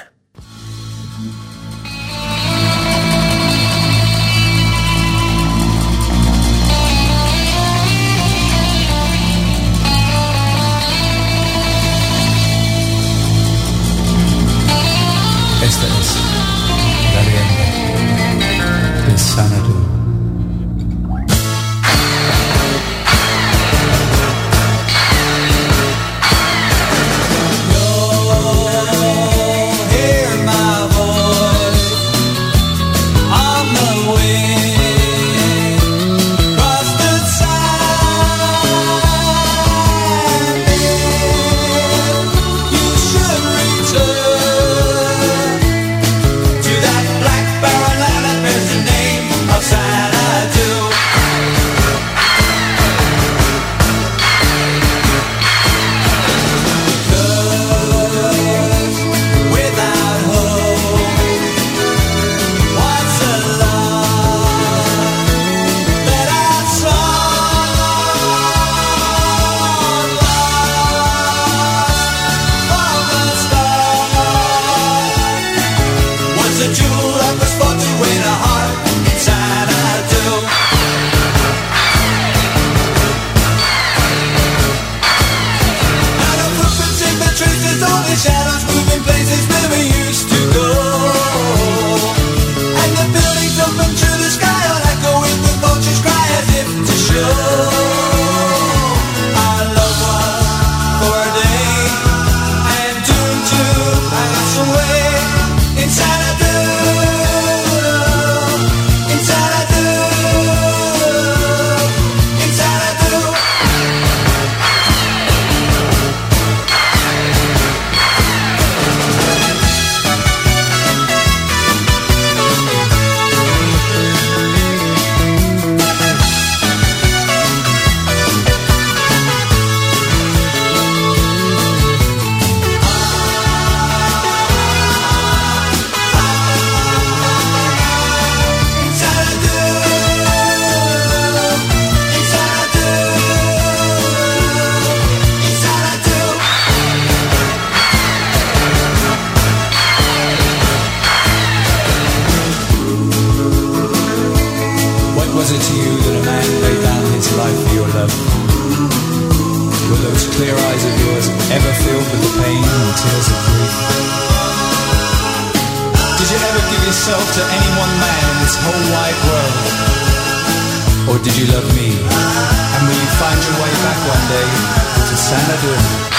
To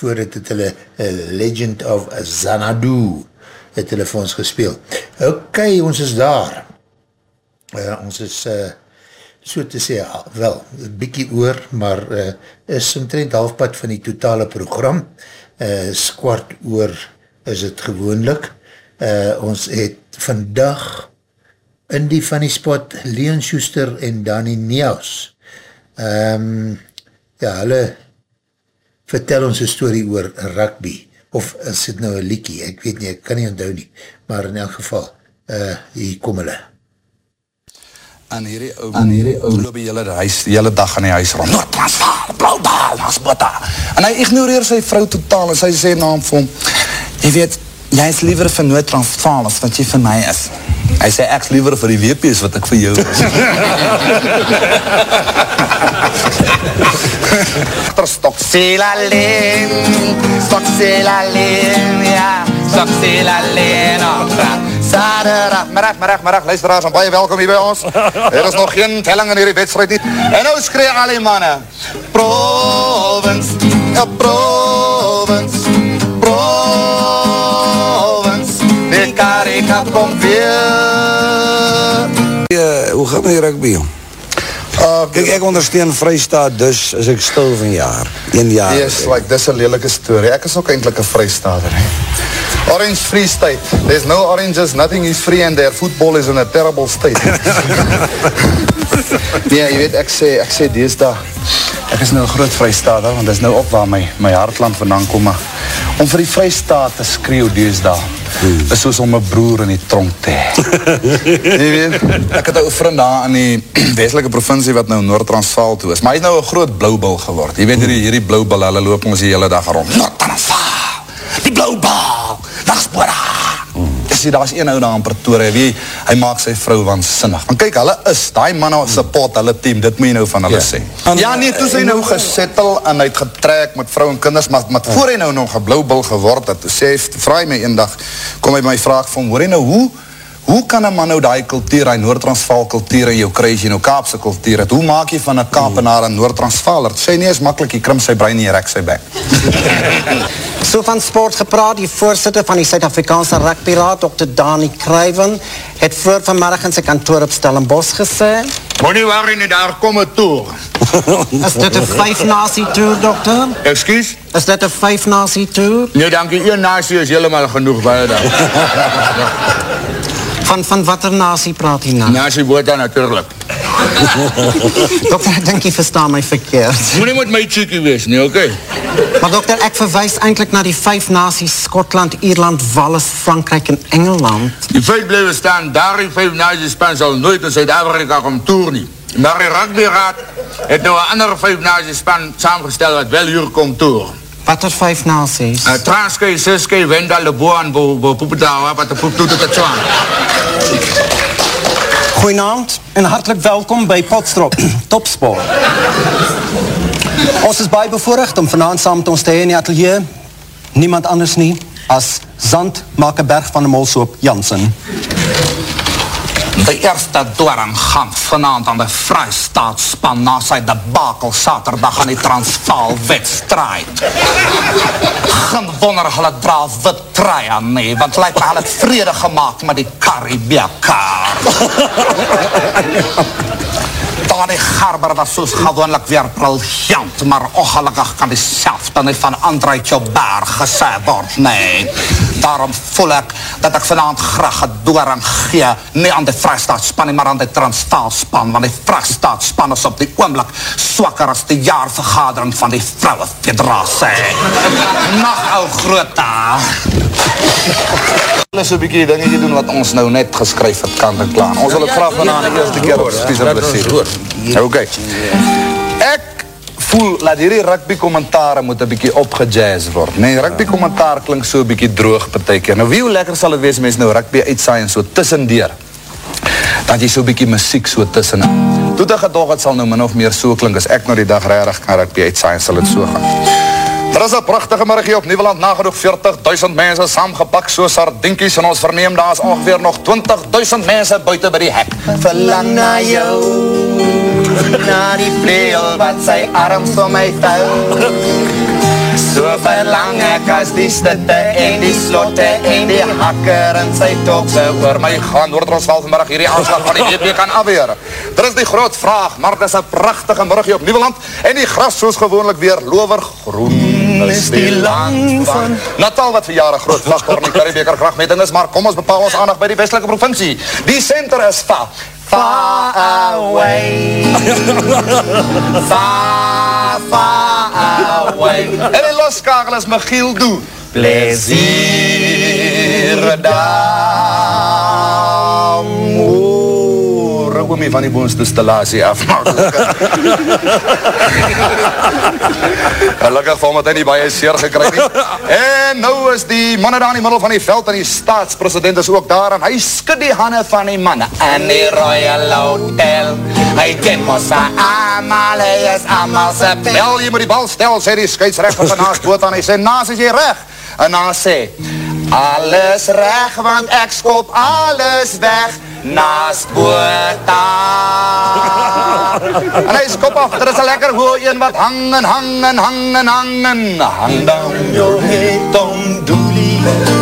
voor het het hulle uh, Legend of Xanadu het hulle vir ons gespeel. Ok, ons is daar. Uh, ons is, uh, so te sê, ah, wel, bikkie oor, maar uh, is omtrent halfpad van die totale program. Uh, skwart oor is het gewoonlik. Uh, ons het vandag in die van die spot Leon Schuster en Danny Niaus. Um, ja, hulle vertel ons een story oor rugby, of is dit nou een liekie, ek weet nie, ek kan nie onthou nie, maar in elk geval, uh, hier kom hulle. En hierdie ou, en hierdie ou, loop die hele, huis, die hele dag in die huis rond. Noord-Transvaal, Blauwbaal, Hasbota. En hy ignoreer sy vrou totaal, en sy sê naam vir hom, jy weet, jy is liever vir Noord-Transvaal as wat jy vir my is. Hy sê, ek is liever vir die weepies wat ek vir jou is. Stoksel alleen, stoksel alleen, ja, stoksel alleen Saterdag, middag, middag, middag, luisteraars, en baie welkom hier by ons. Er is nog geen telling in hierdie wedstrijd nie. En nou skree al die manne, Provence, ja, Provence, Provence, karika kom weer. Ja, hoe gaat my rugby, jong? Uh, Kijk, ek ondersteun Vrystaat, dus is ek stil van jaar. Een jaar. Yes, like, dis een lelike story. Ek is ook eindelijk een vrystater, he. Orange Free State. There's no oranges, nothing is free and their football is in a terrible state. nee, jy weet, ek sê, ek sê deesdag, ek is nou een groot vrystater, want dis nou op waar my, my hartland vandaan kom, maar om vir die vrystaat te skreeuw deesdag, hmm. is soos om my broer in die tronk te jy weet, ek het een vriend daar in die westelike provincie wat nou Noord-Transvaal toe is, maar hy is nou een groot blauwbal geword. Jy weet, hierdie, hierdie blauwbal, hulle loop ons die hele dag rond. Noord-Transvaal, die blauwbal, Nagsbora. Ek sê, daar is een ou daar in Pretoria, wie, hy maak sy vrou waansinnig. Want kyk, hulle is, die manne support hulle team, dit moet jy nou van hulle Ja. sê. Ja, nee, toe sy nou gesettel en hy het getrek met vrou en kinders, maar, maar voor hy nou nog een blauwbil geword het, toe sê, vraag hy my een dag, kom hy my vraag van, hoor hy nou, hoe, hoe kan een man nou die kultuur, die Noord-Transvaal kultuur in jou kry, as jy nou Kaapse kultuur het, hoe maak jy van een Kaapenaar in Noord-Transvaal? Het sê nie, is makkelijk, jy krim sy brein en jy rek sy bek. So van sport gepraat, die voorzitter van die Suid-Afrikaanse rugbyraad, Dr. Dani Kruiven, het voor vanmiddag in sy kantoor op Stellenbosch gesê. Moenie worry nie, daar kom een toer. Is dit een vijf-nasie tour, dokter? Excuse? Is dit een vijf-nasie tour? Nee, dankie, een nasie is helemaal genoeg baie dan. Van, van wat er nasie praat hy nou? Nasie dan natuurlijk. dokter, ek dink jy verstaan my verkeerd. Moenie met my cheekie wees nie, oké? Okay? Maar dokter, ek verwijs eindelijk naar die vijf nasies, Skotland, Ierland, Wallis, Frankrijk en Engeland. Die feit blijven staan, daar die vijf nasie span sal nooit in Zuid-Afrika kom toer nie. Maar die rugbyraad het nou een andere vijf nasie span saamgestel wat wel hier komt toer. Wat er vijf nasies? Uh, Transkei, Siskei, Wendal, Leboan, Bo, Bo, Poepetawa, wat de poep doet het het zwaan. Goedenavond en hartelijk welkom by Potstrop, Topsport. ons is baie bevoorrecht om vanavond saam met ons te heen in die atelier. Niemand anders nie as Zandmakerberg van de Molsoop Jansen. De eerste doorn gaan vanavond aan de Vrijstaatspan na sy debakel saterdag aan die Transvaal wedstrijd. Geen wonder hulle dra wit trui aan nie, want lyk my hulle vrede gemaakt met die Caribbeakaar. Tony Garber was soos gewoonlik weer briljant, maar ongelukkig kan die selfde nie van André Joubert gesê word, nee. Daarom voel ek dat ek vanavond graag het doorang gee, nie aan die Vrijstaatspan nie, maar aan die Transvaalspan, want die Vrijstaatspan is op die oomlik swakker as die jaarvergadering van die Vrouwenfederatie. Nacht, ou grota. Hulle so 'n bietjie dingetjie doen wat ons nou net geskryf het kant en klaar. Ons wil dit graag vanaand die eerste keer op spies en plesier. OK. Ek voel dat hierdie rugby kommentaare moet 'n bietjie opgejazz word. Nee, rugby kommentaar klink so 'n bietjie droog partykeer. Nou wie hoe lekker sal dit wees mense nou rugby uitsaai en so tussendeur. Dat jy so 'n bietjie musiek so tussen. Toe dit gedog het sal nou min of meer so klink as ek nou die dag regtig kan rugby uitsaai en sal dit so gaan. Er is een prachtige middag hier op Nieuweland, nagenoeg 40.000 mense saamgepak so sardienkies en ons verneem daar is ongeveer nog 20.000 mense buiten by die hek. Verlang na jou Na die vleuel wat sy arms om my vou So verlang ek as die stitte en die slotte en die hakker in sy tokse Oor my gaan word ons wel vanmiddag hierdie aanslag van die WP kan afweer. Dit is die groot vraag, maar dit is 'n pragtige middag hier op Nieuweland en die gras soos gewoonlik weer lowergroen is die land van Natal wat vir jare groot vlagter in die Karibeker graagmeting is, maar kom ons bepaal ons aandag by die Westelike provinsie. Die senter is va Far away Far, far away En die loskakel is Michiel Doe. Plezier Dam Oor, oomie van die boonste stellasie afmaak. Gelukkig van wat hy nie baie seer gekry nie. En nou is die manne daar in die middel van die veld en die staatspresident is ook daar en hy skud die hande van die manne. En die Royal Hotel Hy ken mos sy amal Hy is amal sy Wel, jy moet die bal stel, sê die scheidsrechter van naast boot aan. Hy sê, naast is jy reg. En naast sê, Alles reg, want ek skop alles weg Naast Bota En hy skop af, dit is een lekker hoë een wat hang en hang en hang en en down your head, Tom Dooley.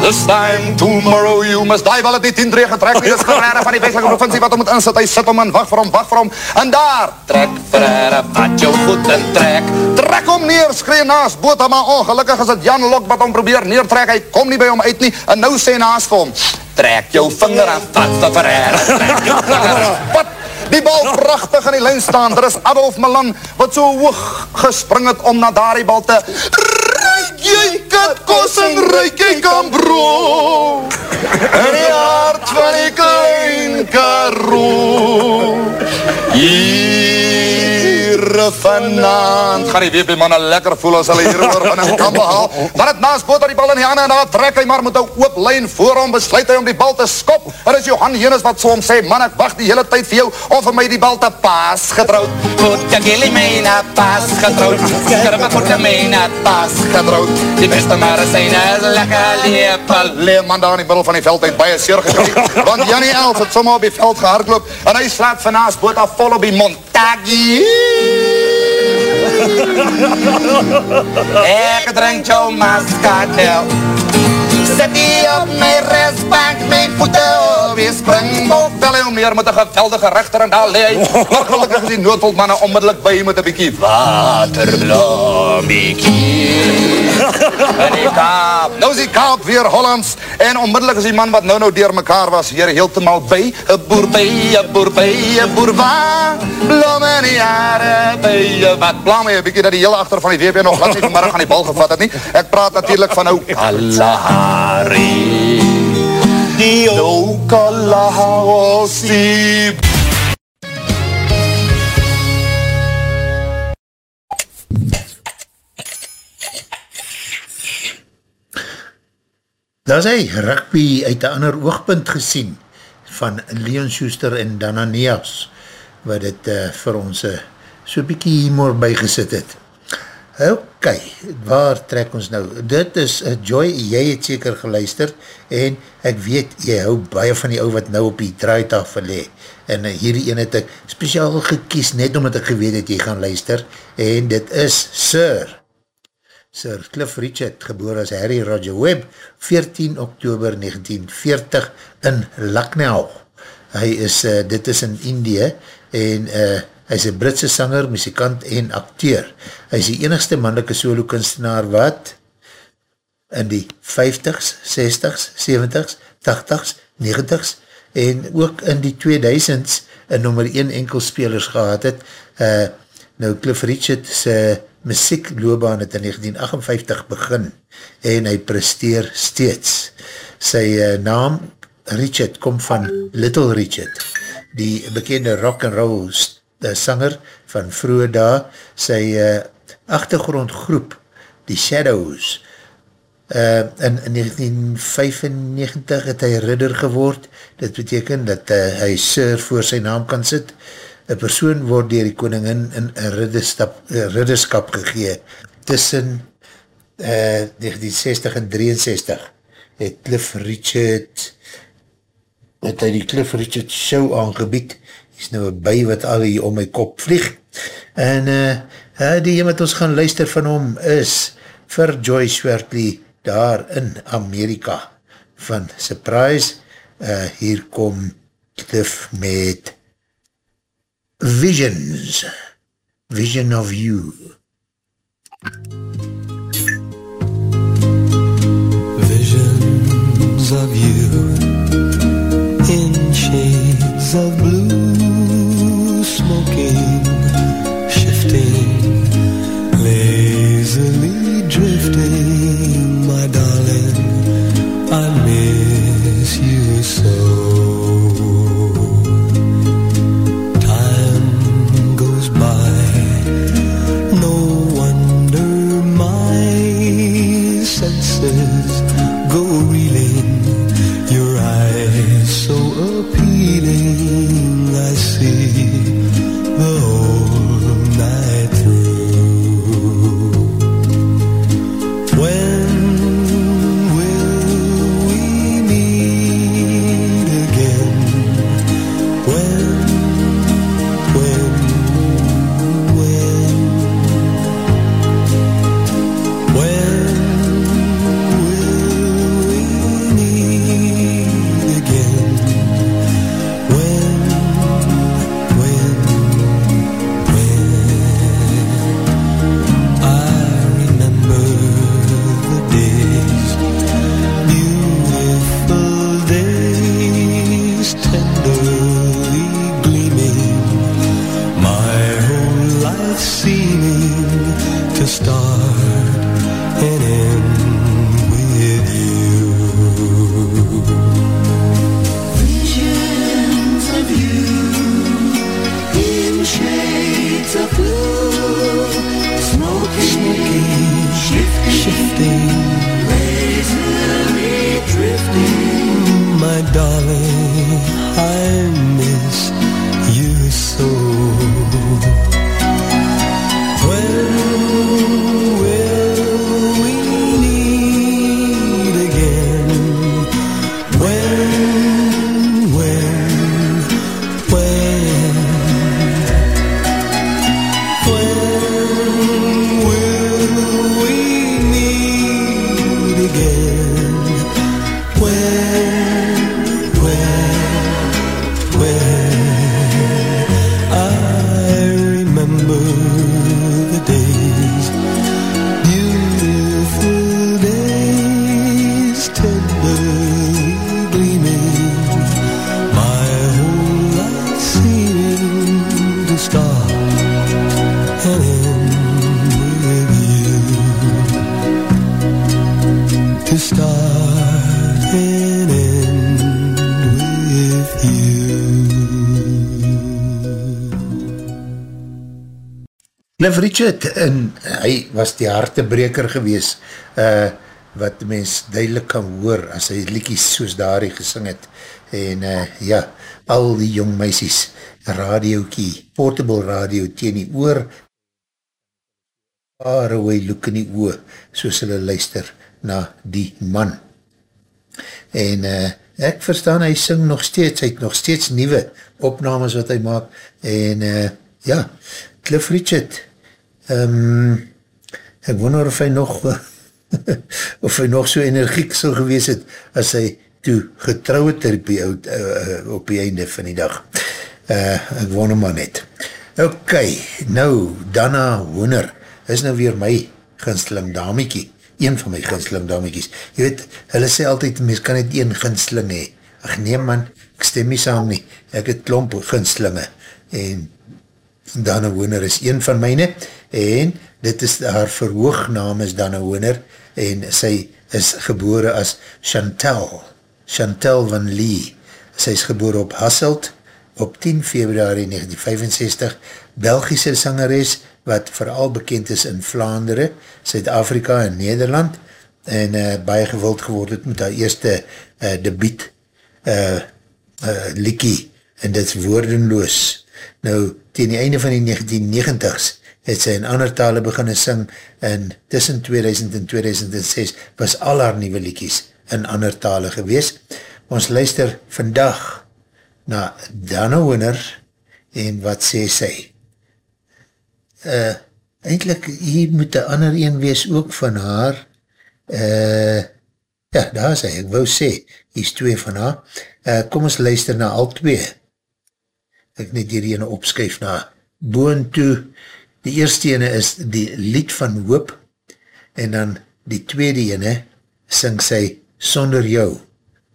This time tomorrow you must die, wel het nie 10 getrek. Nie, dit is Ferreira van die Westelike provincie wat om moet insit, hy sit om en wacht vir hom, wacht vir hom, en daar, trek Ferreira, vat jou voet en trek, trek hom neer, skree naast boot, maar ongelukkig is het Jan Lok wat hom probeer neertrek, hy kom nie by hom uit nie, en nou sê naast vir hom, trek jou vinger en vat vir Ferreira, trek. Jou vinger en vat Die bal prachtig in die lijn staan. Er is Adolf Milan wat so hoog gespring het om na daardie bal te... Ruik. Jy katkos en ruik jy kambro In die hart van die klein karo Hier vanavond Gaan die WP manne lekker voel as hulle hier oor van kan behaal Dan het naast boot die bal in die handen en dan trek hy maar met een oop lijn voor hom. Besluit hy om die bal te skop. En is Johan Jenis wat so hom sê Man ek wacht die hele tyd vir jou om vir my die bal te paas getrouwd Goed ek jullie mee na pas getrouwd Skrip goed ek mee na pas getrouwd Die beste marasijne is lekker lepel. Leer man daar in die middel van die veld het baie seer gekry. Want Jannie Els het sommer op die veld gehardloop En hy slaat van naast boot af vol op die Montagie Ek drink jou mascatel Sit die op my restbank My voete op die springbok Wel hy om neer met een geweldige rechter en daar hy. Maar gelukkig is die noodvolkmanne onmiddellik by met een bykie. Waterblomiekie. En die kaap. Nou is die kaap weer Hollands. En onmiddellik is die man wat nou nou door mekaar was Hier heeltemaal by. Een boer by, een boer by, een boer waar Blom in die jare by Wat blam my een bykie dat die hele achter van die WP nog glad nie vanmiddag aan die bal gevat het nie. Ek praat natuurlijk van nou Kalahari Mari Dio Kalaharosi Daar is hy, rugby uit een ander oogpunt gesien van Leon Schuster en Dananeas wat het uh, eh, vir ons uh, so bykie humor bygesit het. Ok, waar trek ons nou? Dit is uh, Joy, jy het seker geluister en ek weet, jy hou baie van die ou wat nou op die draaitafel le. En uh, hierdie een het ek speciaal gekies, net omdat ek geweet het jy gaan luister. En dit is Sir. Sir Cliff Richard, geboor as Harry Roger Webb, 14 oktober 1940 in Lucknow. Hy is, uh, dit is in Indië en uh, hy is een Britse sanger, muzikant en acteur. Hy is die enigste mannelijke solo kunstenaar wat in die 50s, 60s, 70s, 80s, 90s en ook in die 2000s een nummer 1 enkelspelers gehad het. Uh, nou Cliff Richard sy muziekloobaan het in 1958 begin en hy presteer steeds. Sy uh, naam Richard kom van Little Richard, die bekende rock and roll uh, sanger van vroege daar, sy uh, achtergrondgroep, die Shadows, uh, in, in 1995 het hy ridder geword, dit beteken dat uh, hy sir voor sy naam kan sit, een persoon word dier die koningin in een ridderskap gegee, tussen uh, 1960 en 63, het Cliff Richard, het hy die Cliff Richard show aangebied, is nou een by wat al hier om my kop vlieg, en uh, die een wat ons gaan luister van hom is vir Joy Swertley daar in Amerika. Van Surprise, uh, hier kom Cliff met Visions, Vision of You. Visions of you in shades of blue, Richard, en hy was die hartebreker gewees, uh, wat mens duidelik kan hoor as hy liekies soos daarie gesing het. En uh, ja, al die jong meisies, radiokie, portable radio teen die oor, far away look in die oor, soos hulle luister na die man. En uh, ek verstaan, hy sing nog steeds, hy het nog steeds nieuwe opnames wat hy maak, en uh, ja, Cliff Richard, um, ek wonder of hy nog, of hy nog so energiek so gewees het, as hy toe getrouw het op die, uh, op die einde van die dag. Uh, ek wonder maar net. Ok, nou, Dana Hoener, is nou weer my ginsteling damiekie, een van my ginsteling damiekies. Je weet, hulle sê altyd, mens kan net een ginsteling hee. Ach nee man, ek stem nie saam nie, ek het klomp ginstelinge, en Dana Hoener is een van myne, en dit is haar verhoognaam is Dana Hoener, en sy is gebore as Chantal, Chantal van Lee. Sy is gebore op Hasselt, op 10 februari 1965, Belgische sangeres, wat vooral bekend is in Vlaanderen, Zuid-Afrika en Nederland, en uh, baie gewild geword het met haar eerste uh, debiet uh, uh, liekie, en dit is woordenloos. Nou, tegen die einde van die 1990s, het sy in ander tale beginne sing, en tussen 2000 en 2006 was al haar nieuwe liekies in ander tale gewees. Ons luister vandag na Dana Winner, en wat sê sy? Uh, eindelijk, hier moet die ander een wees ook van haar, uh, ja, daar is hy, ek wou sê, hier is twee van haar, uh, kom ons luister na al twee, ek net hier ene opskuif na boon toe, die eerste ene is die lied van hoop, en dan die tweede ene, sing sy Sonder Jou,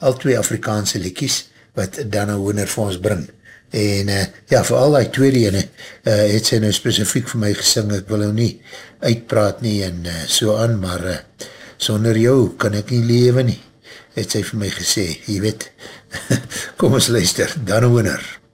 al twee Afrikaanse liedjes, wat Dana Wooner vir ons bring, en uh, ja, vir al die tweede ene, uh, het sy nou specifiek vir my gesing, ek wil nou nie uitpraat nie, en uh, so aan, maar uh, sonder jou kan ek nie lewe nie, het sy vir my gesê, jy weet, kom ons luister, Dana Wooner.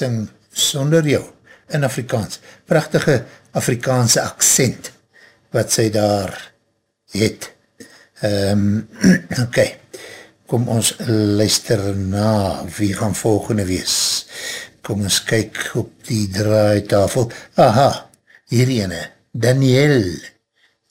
Sing Sonder Jou in Afrikaans. Prachtige Afrikaanse accent wat sy daar het. Um, ok, kom ons luister na wie gaan volgende wees. Kom ons kyk op die draaitafel. Aha, hierdie ene, Danielle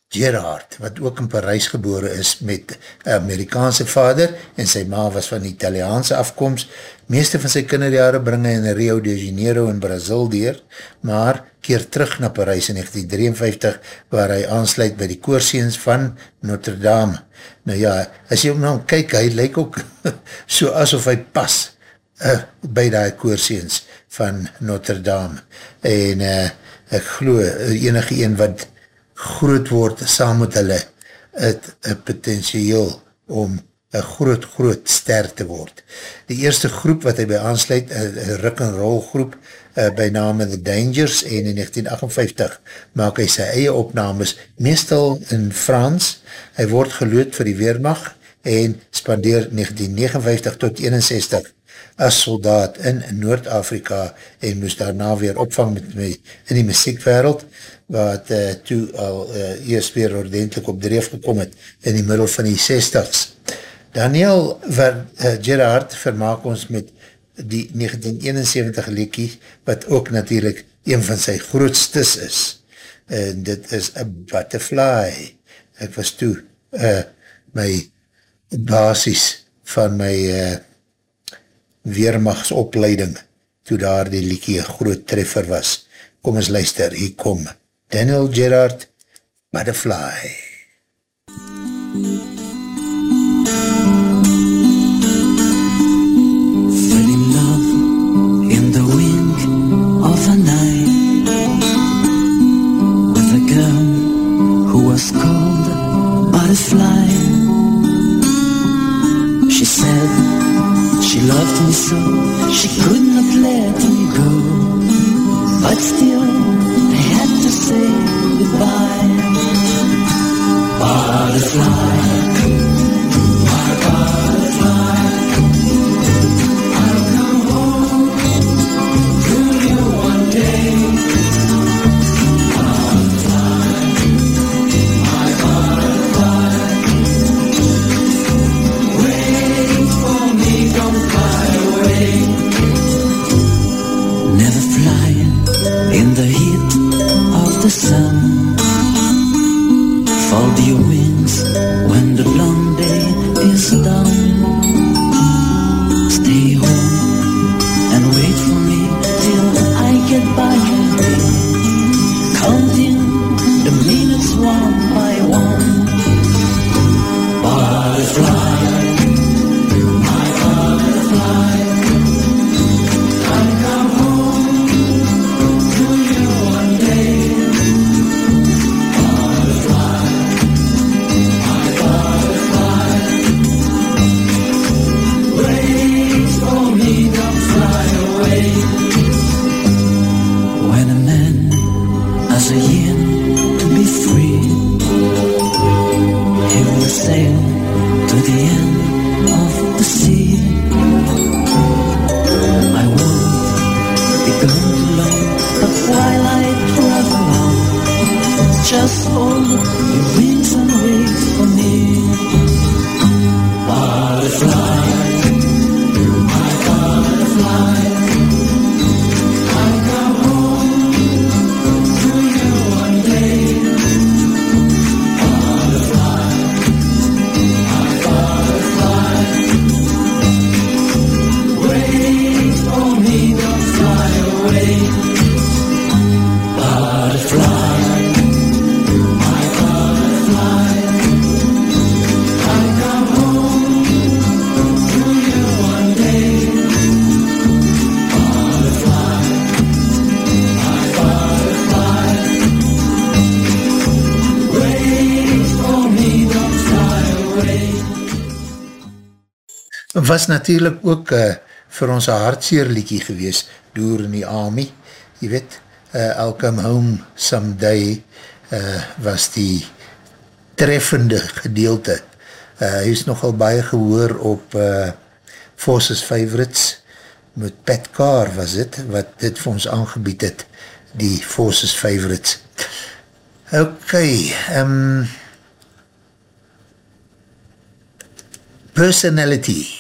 Gerard, wat ook in Parijs gebore is met Amerikaanse vader en sy ma was van Italiaanse afkomst. Meeste van sy kinderjare bring hy in Rio de Janeiro in Brazil deur, maar keer terug na Parijs in 1953 waar hy aansluit by die koorseens van Notre Dame. Nou ja, as jy om nou kyk, hy lyk ook so asof hy pas uh, by die koorseens van Notre Dame. En uh, ek glo uh, enige een wat groot word saam met hulle het een potentieel om een groot, groot ster te word. Die eerste groep wat hy by aansluit, een rock and roll groep, uh, by name The Dangers, en in 1958 maak hy sy eie opnames, meestal in Frans. Hy word gelood vir die Weermacht en spandeer 1959 tot 61 as soldaat in Noord-Afrika en moes daarna weer opvang met my in die muziekwereld, wat uh, toe al uh, eerst weer ordentlik op dreef gekom het in die middel van die 60s. Daniel Ver, uh, Gerard vermaak ons met die 1971 lekkie, wat ook natuurlijk een van sy grootstes is. En dit is A Butterfly. Ek was toe uh, my basis van my uh, Weermachtsopleiding, toe daar die liekie groot treffer was. Kom eens luister, hier kom Daniel Gerard, Butterfly. Fell in love in the wink of a night With a girl who was called Butterfly She said me so she couldn't have let me go. But still, I had to say goodbye. Butterfly, butterfly, was natuurlijk ook uh, vir ons een hartseer liekie gewees door in die army, jy weet uh, I'll come home someday uh, was die treffende gedeelte. Uh, hy is nogal baie gehoor op uh, Forces Favorites. Met Pat Carr was het, wat dit vir ons aangebied het, die Forces Favorites. Ok um, Personality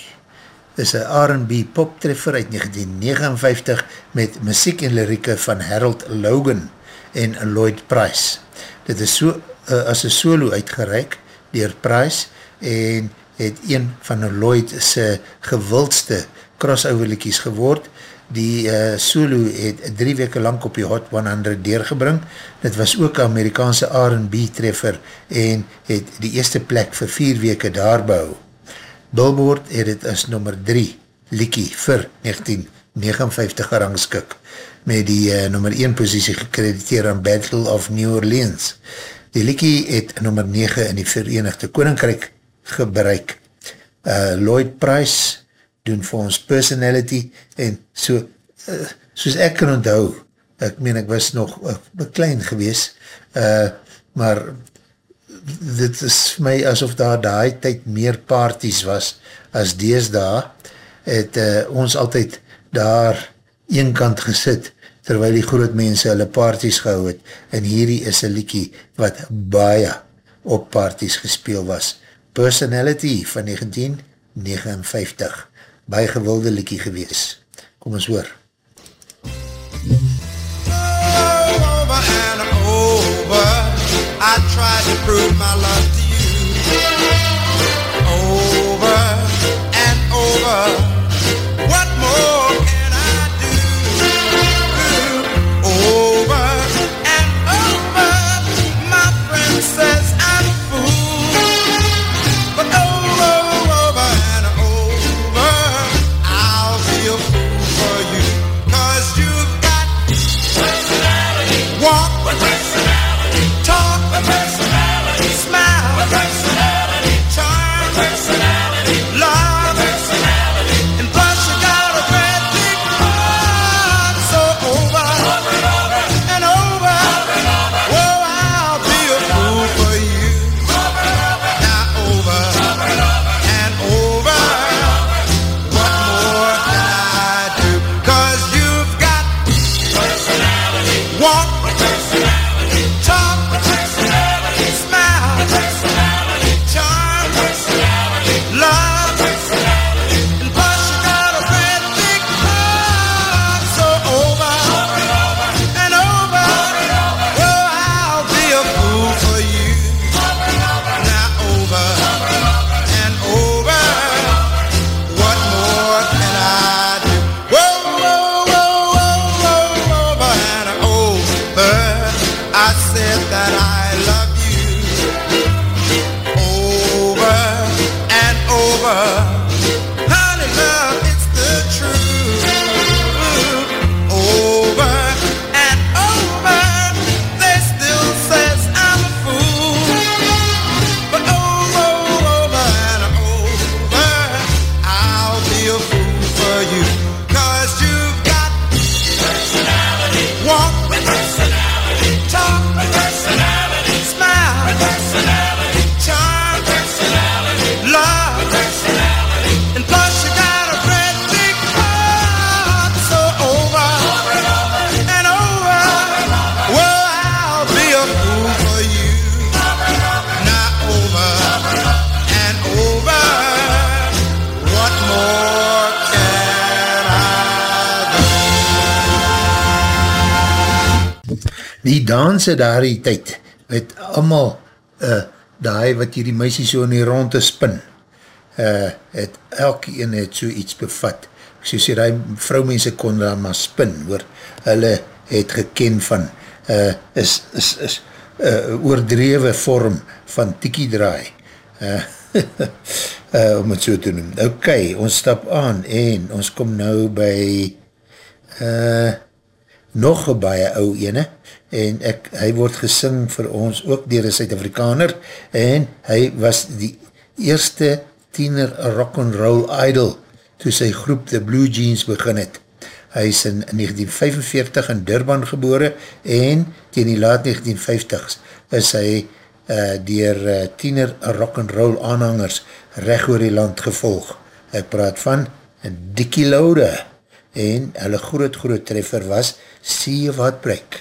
is een R&B poptreffer uit 1959 met muziek en lirieke van Harold Logan en Lloyd Price. Dit is so, uh, as een solo uitgereik dier Price en het een van Lloyd sy gewildste crossoverlikies geword. Die uh, solo het drie weke lang op die Hot 100 deurgebring. Dit was ook een Amerikaanse R&B treffer en het die eerste plek vir vier weke daar behou. Billboard het het as nummer 3 liekie vir 1959 gerangskik met die uh, nummer 1 posiesie gekrediteer aan Battle of New Orleans. Die liekie het nummer 9 in die Verenigde Koninkrijk gebruik. Uh, Lloyd Price doen vir ons personality en so, uh, soos ek kan onthou, ek meen ek was nog uh, klein gewees, uh, maar dit is vir my asof daar daai tyd meer parties was as dees daar, het uh, ons altyd daar een kant gesit, terwyl die groot mense hulle parties gehou het, en hierdie is een liekie wat baie op parties gespeel was. Personality van 1959, baie gewilde liekie gewees. Kom ons hoor. and over. I tried to prove my love to you. Over and over. Danse daar die tyd, met allemaal uh, daai wat hier die meisie so in die ronde spin, uh, het elke een het so iets bevat. Ek so sê, die vrouwmense kon daar maar spin, hoor. Hulle het geken van, uh, is, is, is uh, oordrewe vorm van tiki draai. Uh, uh, om het so te noem. Ok, ons stap aan en ons kom nou by uh, nog een baie ou ene en ek, hy word gesing vir ons ook dier een Suid-Afrikaner en hy was die eerste tiener rock'n'roll idol toe sy groep The Blue Jeans begin het. Hy is in 1945 in Durban gebore en teen die laat 1950s is hy uh, dier uh, tiener rock'n'roll aanhangers recht oor die land gevolg. Ek praat van Dickie Laude en hulle groot groot treffer was Sea of Heartbreak.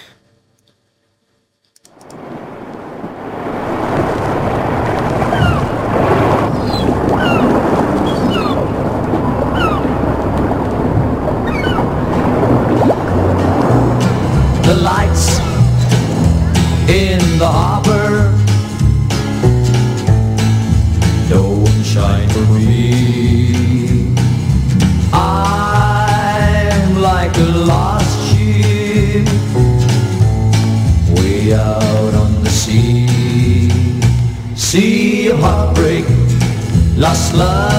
In the harbor don't shine for me. I'm like a lost ship way out on the sea. Sea of heartbreak, lost love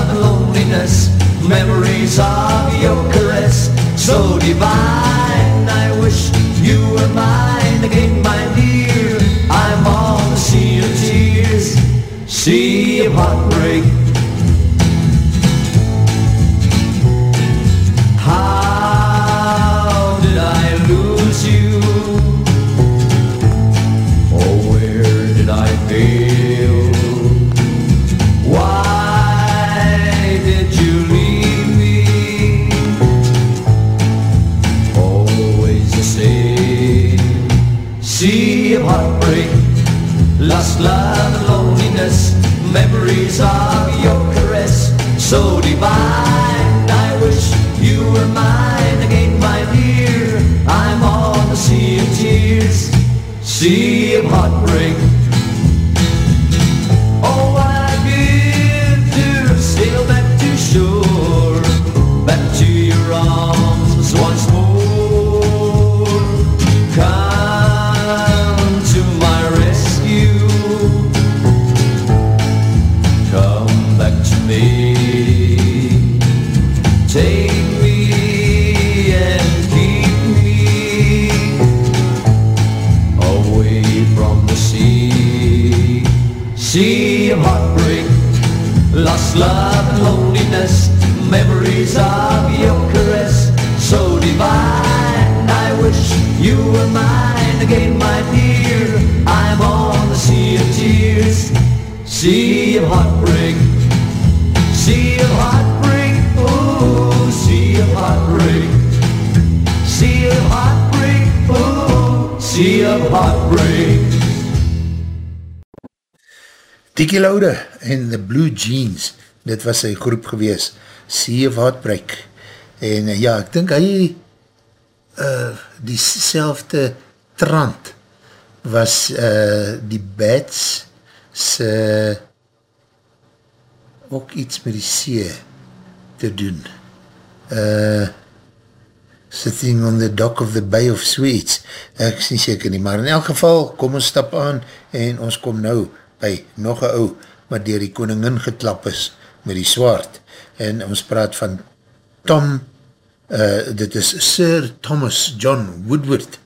of heartbreak, sea of heartbreak, oh, sea of heartbreak, sea of heartbreak, oh, sea of heartbreak. Tiki Laude en The Blue Jeans, dit was sy groep gewees, Sea of Heartbreak. En uh, ja, ek dink hy uh, die selfde trant was uh, die Bats se ook iets met die see te doen. Uh, sitting on the dock of the Bay of Sweets. Ek is nie seker nie, maar in elk geval, kom ons stap aan en ons kom nou by nog een ou, wat dier die koningin geklap is, met die swaard. En ons praat van Tom, uh, dit is Sir Thomas John Woodward,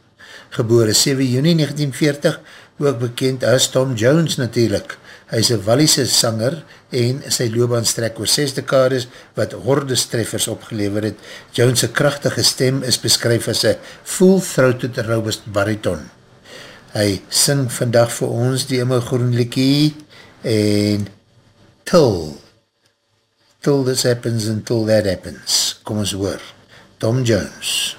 gebore 7 juni 1940, ook bekend as Tom Jones natuurlijk. Hy is een Wallise sanger en sy loopbaan strek oor 6 dekades wat hordestreffers opgelever het. Jones' krachtige stem is beskryf as een full-throated robust bariton. Hy sing vandag vir ons die immer groenlikie en till till this happens until that happens. Kom ons hoor. Tom Jones.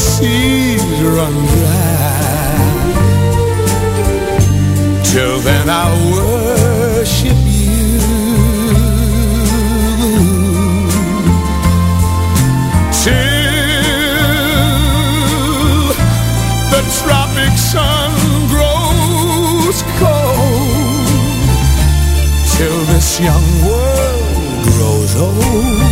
Seas run dry. Till then I'll worship you. Till the tropic sun grows cold. Till this young world grows old.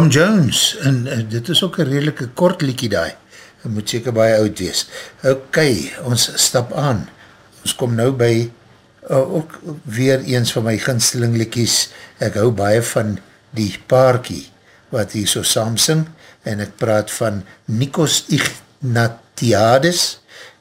Tom Jones, en uh, dit is ook een redelijke kort liekie daai, moet seker baie oud wees. Ok, ons stap aan, ons kom nou by, uh, ook weer eens van my ginsteling liekies, ek hou baie van die paarkie, wat hier so saam sing, en ek praat van Nikos Ignatiades,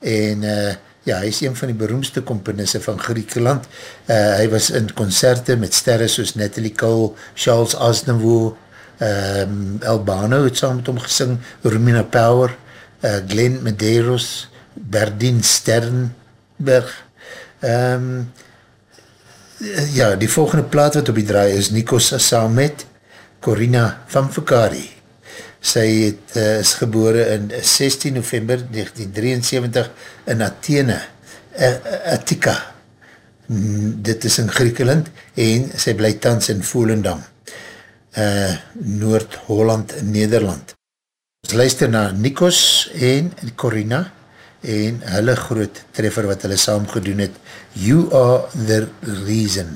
en uh, ja, hy is een van die beroemdste komponisse van Griekenland, uh, hy was in concerte met sterre soos Natalie Cole, Charles Aznavour, um, Albano het saam met hom gesing, Romina Power, uh, Glenn Medeiros, Berdien Sternberg, um, ja, die volgende plaat wat op die draai is Nikos saam met Corina Famfukari. Sy het, uh, is gebore in 16 november 1973 in Athene, uh, Attica. Mm, dit is in Griekenland en sy bly tans in Volendam uh, Noord-Holland, Nederland. Ons luister na Nikos en Corina en hulle groot treffer wat hulle saam gedoen het, You Are The Reason.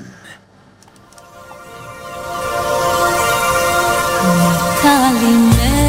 Kalimera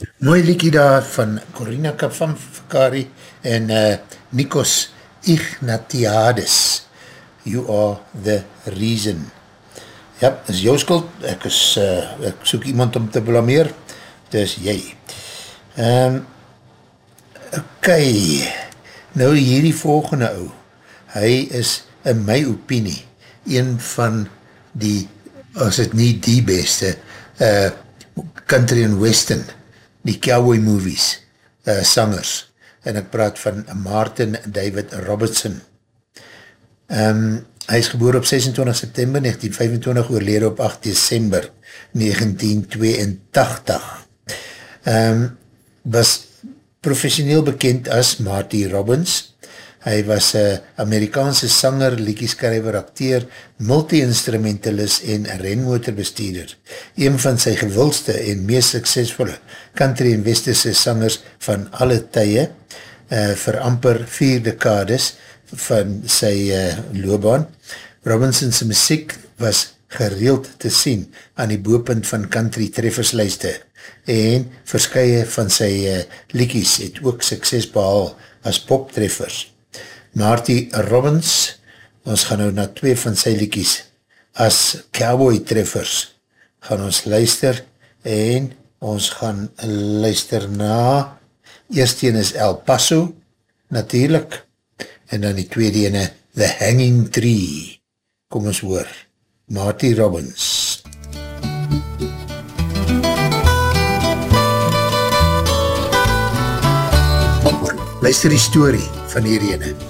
Mooi liekie daar van Corina Kafanfakari en uh, Nikos Ignatiades. You are the reason. Ja, is jou skuld. Ek, is, uh, ek soek iemand om te blameer. Dis jy. Um, ok, nou hierdie volgende ou. Hy is in my opinie een van die, as het nie die beste, uh, country and western, die cowboy movies, uh, sangers, en ek praat van Martin David Robertson. Um, hy is geboor op 26 september 1925, oorlede op 8 december 1982. Um, was professioneel bekend as Marty Robbins, Hy was een Amerikaanse sanger, liedjeskrijver, acteur, multi-instrumentalist en renmotorbestuurder. Een van sy gewildste en meest suksesvolle country en westerse sangers van alle tye, uh, vir amper vier dekades van sy uh, loopbaan. Robinson's muziek was gereeld te sien aan die boepunt van country trefferslijste en verskye van sy uh, liedjes het ook sukses behaal as poptreffers. Marty Robbins, ons gaan nou na twee van sy liekies as cowboy treffers gaan ons luister en ons gaan luister na eerst een is El Paso natuurlijk en dan die tweede ene The Hanging Tree. Kom ons hoor Marty Robbins. Luister die story van hierdie ene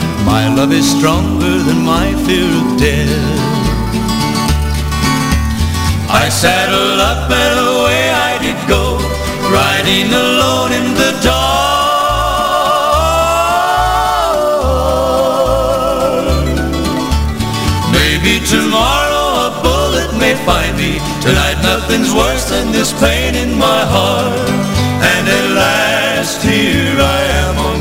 My love is stronger than my fear of death. I saddled up and away I did go Riding alone in the dark. Maybe tomorrow a bullet may find me. Tonight nothing's worse than this pain in my heart. And at last here I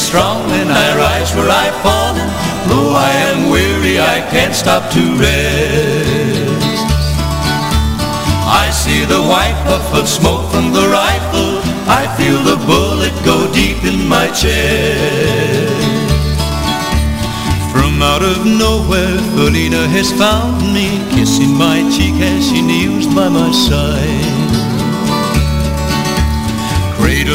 strong and I rise where I've fallen. Though I am weary, I can't stop to rest. I see the white puff of smoke from the rifle. I feel the bullet go deep in my chest. From out of nowhere, Felina has found me, kissing my cheek as she kneels by my side.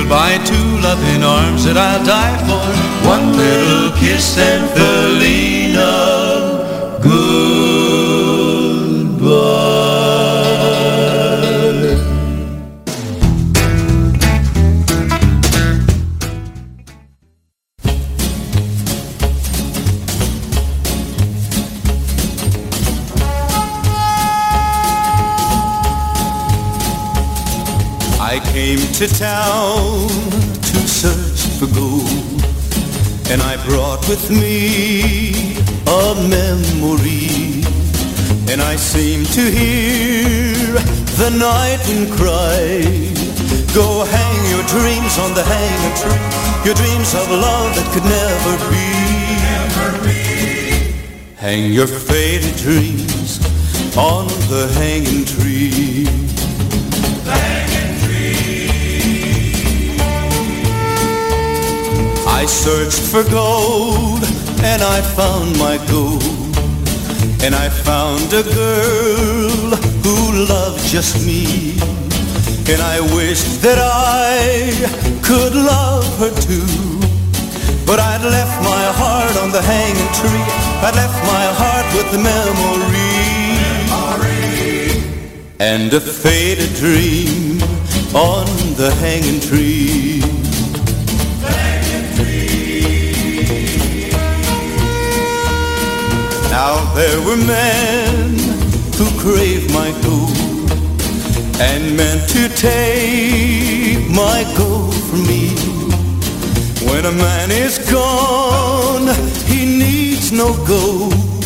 By two loving arms that I'll die for, one little kiss and Felina, goodbye. To town to search for gold, and I brought with me a memory. And I seem to hear the night wind cry, Go hang your dreams on the hanging tree, your dreams of love that could never be. Hang your faded dreams on the hanging tree. I searched for gold and I found my gold. And I found a girl who loved just me. And I wished that I could love her too. But I'd left my heart on the hanging tree. I'd left my heart with the memory. And a faded dream on the hanging tree. Now there were men who craved my gold and meant to take my gold from me. When a man is gone, he needs no gold.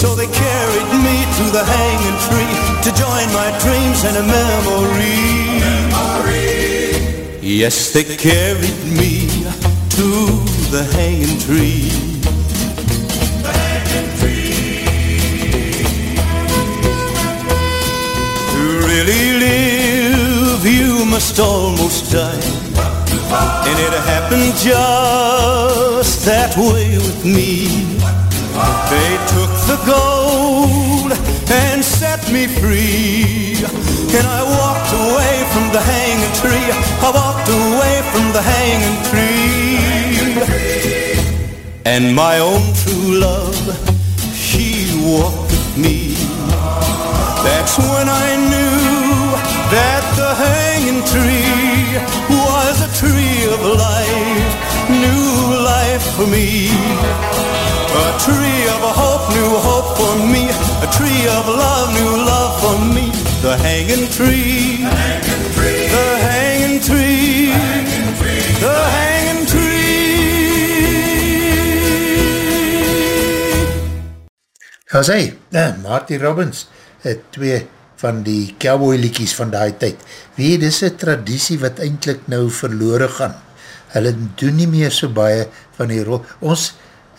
So they carried me to the hanging tree to join my dreams and a memory. Yes, they carried me to the hanging tree. Live, you must almost die. And it happened just that way with me. They took the gold and set me free. And I walked away from the hanging tree. I walked away from the hanging tree. And my own true love, she walked with me. That's when I knew tree was a tree of life, new life for me. A tree of hope, new hope for me. A tree of love, new love for me. The hanging tree, the hanging tree, the hanging tree. As hy, uh, Marty Robbins, uh, twee van die cowboy liekies van die tyd. Wie, dis een traditie wat eindelijk nou verloren gaan. Hulle doen nie meer so baie van die rol. Ons,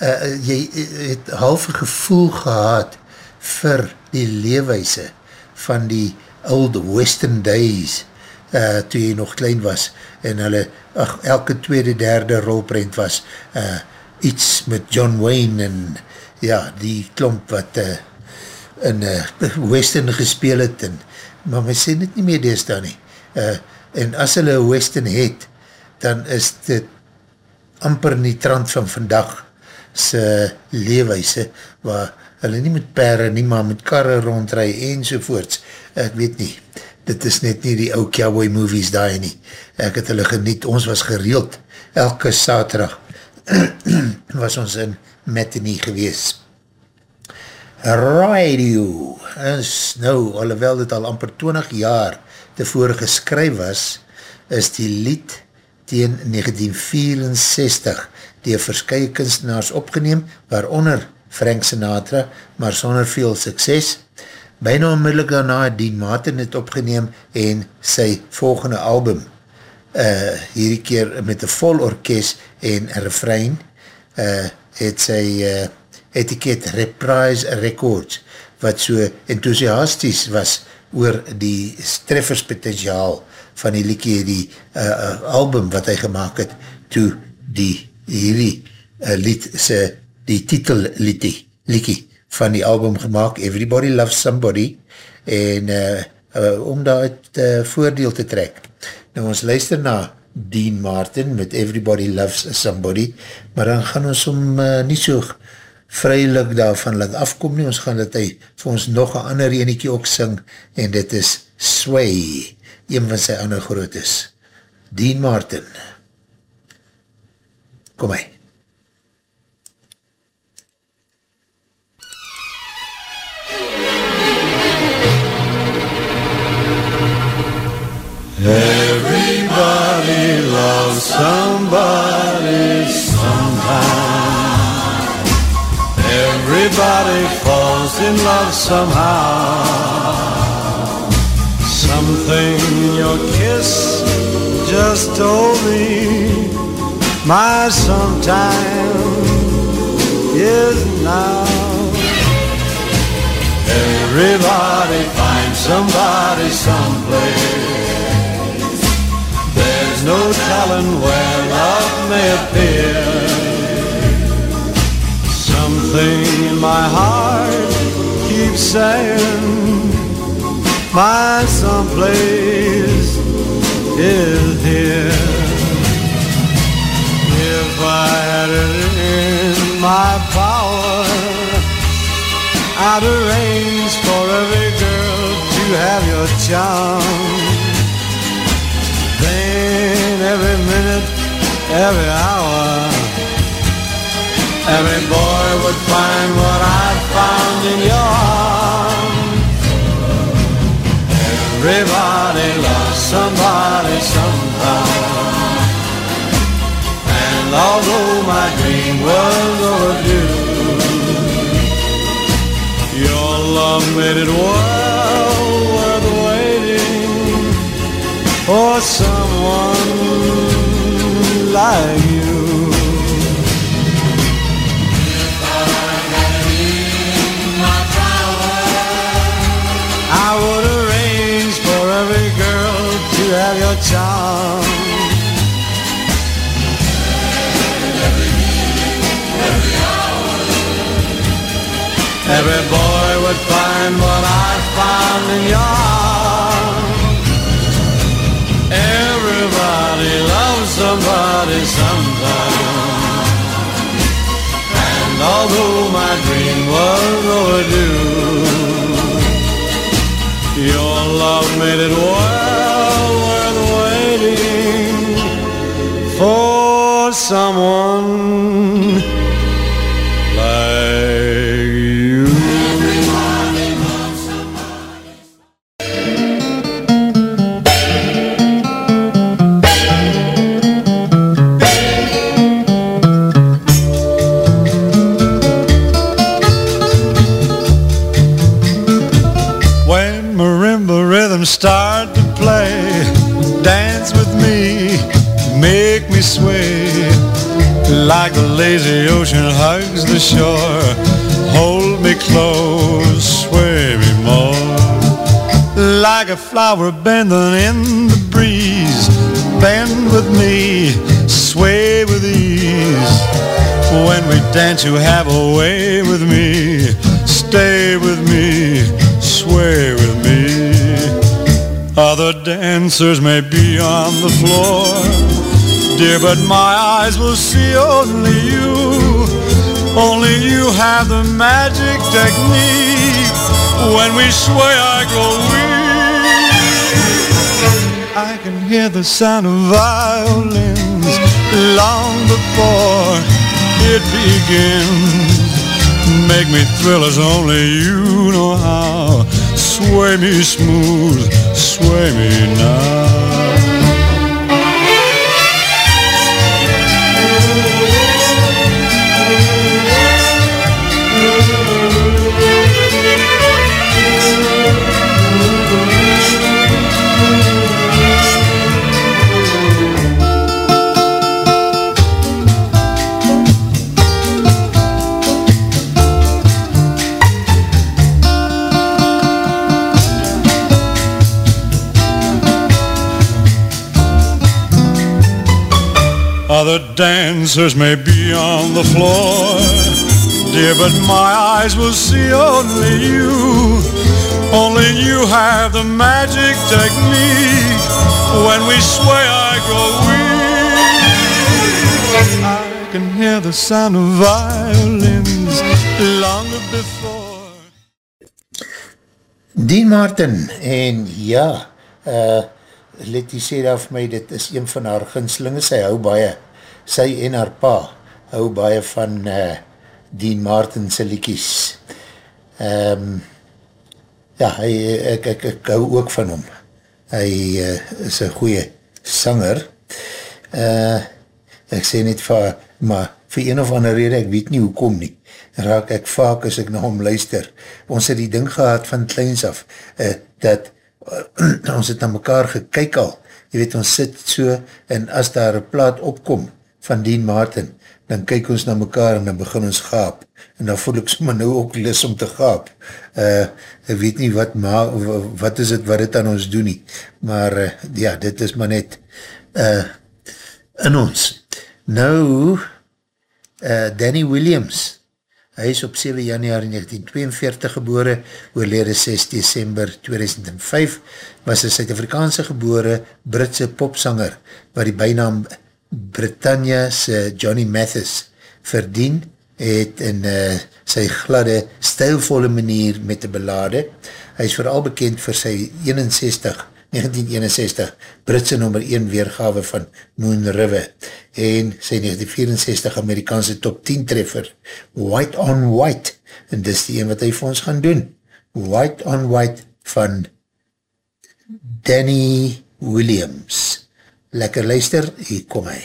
uh, jy uh, het halve gevoel gehad vir die leewijse van die old western days, uh, toe jy nog klein was, en hulle, ach, elke tweede, derde rolprent was, uh, iets met John Wayne, en ja, die klomp wat uh, in uh, western gespeel het, en, maar my sê dit nie meer dees daar nie. Uh, en as hulle western het, dan is dit amper in die trant van vandag sy leewijse, waar hulle nie met perre, nie maar met karre rondrij, enzovoorts. Ek weet nie, dit is net nie die ou cowboy movies daar nie. Ek het hulle geniet, ons was gereeld, elke saterdag was ons in matinee gewees. Radio is nou, alhoewel dit al amper 20 jaar tevore geskryf was, is die lied teen 1964 die verskye kunstenaars opgeneem, waaronder Frank Sinatra, maar sonder veel sukses. Bijna onmiddellik daarna Dean Martin het opgeneem en sy volgende album, uh, hierdie keer met een vol orkest en een refrein, uh, het sy uh, etiket Reprise Records, wat so enthousiasties was oor die trefferspotentiaal van die liekie, die uh, album wat hy gemaakt het, toe die hierdie uh, lied, sy, die titel liedie, liekie van die album gemaakt, Everybody Loves Somebody, en uh, uh, om daar het uh, voordeel te trek. Nou ons luister na Dean Martin met Everybody Loves Somebody, maar dan gaan ons om uh, nie so vrylik daarvan laat afkom nie, ons gaan dat hy vir ons nog een ander eniekie ook sing, en dit is Sway, een van sy ander grootes. Dean Martin. Kom hy. Everybody loves somebody sometime. Everybody falls in love somehow. Something your kiss just told me my sometime is now. Everybody finds somebody someplace. There's no telling where love may appear. Something in my heart keeps saying my someplace is here. If I had it in my power, I'd arrange for every girl to have your charm. Then every minute, every hour, every boy would find what I found in your arms. Everybody loves somebody sometime. And although my dream was overdue, your love made it well worth waiting for someone like you. Have your charm. Every boy would find what I found in your arms. Everybody loves somebody sometime. And although my dream was overdue, your love made it well for someone lazy ocean hugs the shore, hold me close, sway me more. Like a flower bending in the breeze, bend with me, sway with ease. When we dance, you have a way with me, stay with me, sway with me. Other dancers may be on the floor, dear, but my eyes will see only you. Only you have the magic technique. When we sway, I grow weak. I can hear the sound of violins long before it begins. Make me thrill as only you know how. Sway me smooth, sway me now. Other dancers may be on the floor, dear, but my eyes will see only you. Only you have the magic technique. When we sway, I grow weak. I can hear the sound of violins longer before. Dean Martin, en ja, uh, Letty sê daar vir my, dit is een van haar ginslinge, sy hou baie, sy en haar pa, hou baie van uh, Dean Martin sy liekies. Um, ja, hy, ek, ek, ek hou ook van hom. Hy uh, is een goeie sanger. Uh, ek sê net vir, maar vir een of ander rede, ek weet nie hoekom nie, raak ek vaak as ek na hom luister. Ons het die ding gehad van kleins af, uh, dat ons het na mekaar gekyk al, jy weet, ons sit so, en as daar een plaat opkom van Dean Martin, dan kyk ons na mekaar en dan begin ons gaap, en dan voel ek sommer nou ook lis om te gaap. Uh, ek weet nie wat, ma, wat is het wat het aan ons doen nie, maar uh, ja, dit is maar net uh, in ons. Nou, uh, Danny Williams, Hy is op 7 januari 1942 gebore, oorlede 6 december 2005, was een Suid-Afrikaanse gebore Britse popsanger, waar die bijnaam Britannia's Johnny Mathis verdien, het in uh, sy gladde, stijlvolle manier met de belade. Hy is vooral bekend vir sy 61 1961 Britse nummer 1 weergawe van Moon River en sy 1964 Amerikaanse top 10 treffer White on White. En dis die een wat hy vir ons gaan doen. White on White van Danny Williams Lekker luister, hier kom hy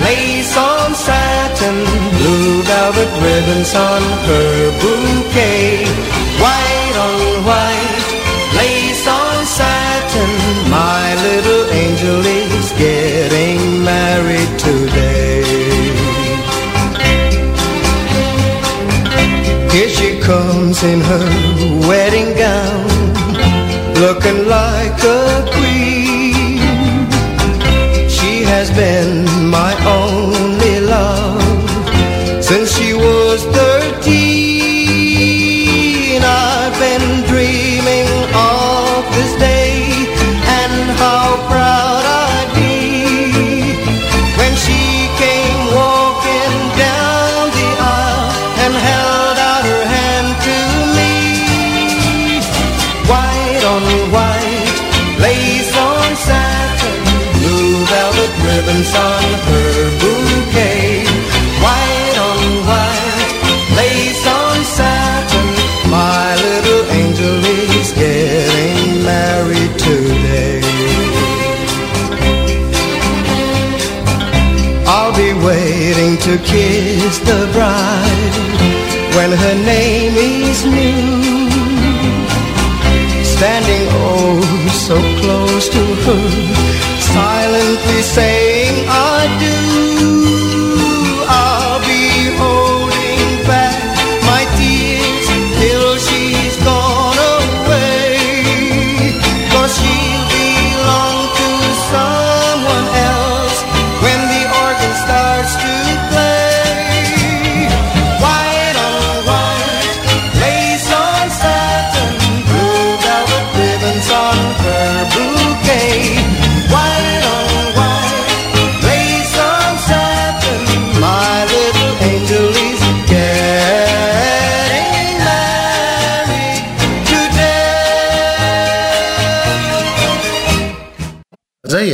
Lace on satin, blue velvet ribbons on her bouquet White on white lace on satin. My little angel is getting married today. Here she comes in her wedding gown, looking like a queen. Has been my only love since she was 13. Kiss the bride when her name is new. Standing oh so close to her, silently saying I do.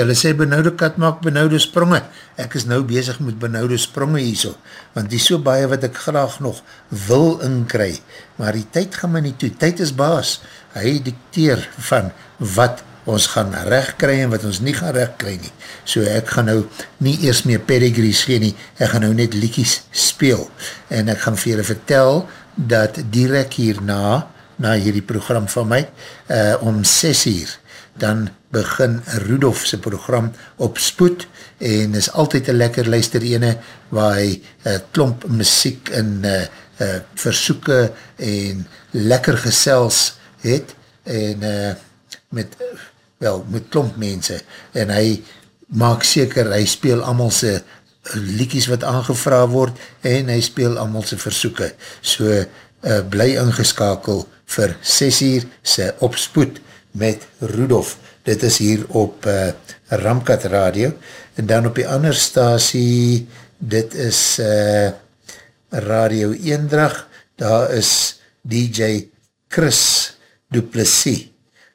Hulle sê benauwde kat maak benauwde spronge. Ek is nou bezig met benauwde spronge hierso, want die so baie wat ek graag nog wil inkry, maar die tyd gaan my nie toe. Tyd is baas. Hy dicteer van wat ons gaan recht kry en wat ons nie gaan recht kry nie. So ek gaan nou nie eers meer pedigrees gee nie, ek gaan nou net liekies speel. En ek gaan vir julle vertel dat direct hierna, na hierdie program van my, uh, om 6 uur, dan begin Rudolf sy program op spoed en is altyd een lekker luister ene waar hy uh, klomp muziek en uh, uh, versoeken en lekker gesels het en uh, met wel, met klomp mense. En hy maak seker, hy speel allemaal sy liekies wat aangevra word en hy speel allemaal sy versoeken. So uh, bly ingeskakel vir 6 uur sy opspoed met Rudolf. Dit is hier op uh, Ramkat Radio, en dan op die ander stasie, dit is uh, Radio Eendrag, daar is DJ Chris Duplessis,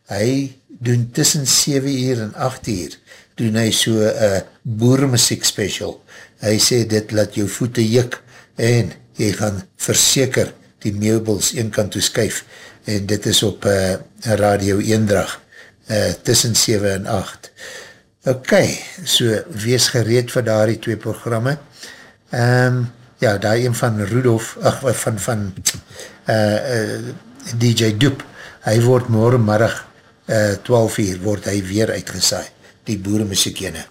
hy doen tussen 7 uur en 8 uur, doen hy so een uh, boermuziek special, hy sê dit laat jou voete jik, en jy gaan verseker die meubels een kant toe skuif, en dit is op uh, Radio Eendrag, uh, tussen 7 en 8. Ok, so wees gereed vir daar die twee programme. Um, ja, daar een van Rudolf, ach, van, van uh, uh, DJ Doep, hy word morgenmiddag uh, 12 uur, word hy weer uitgesaai, die boeremuziek ene.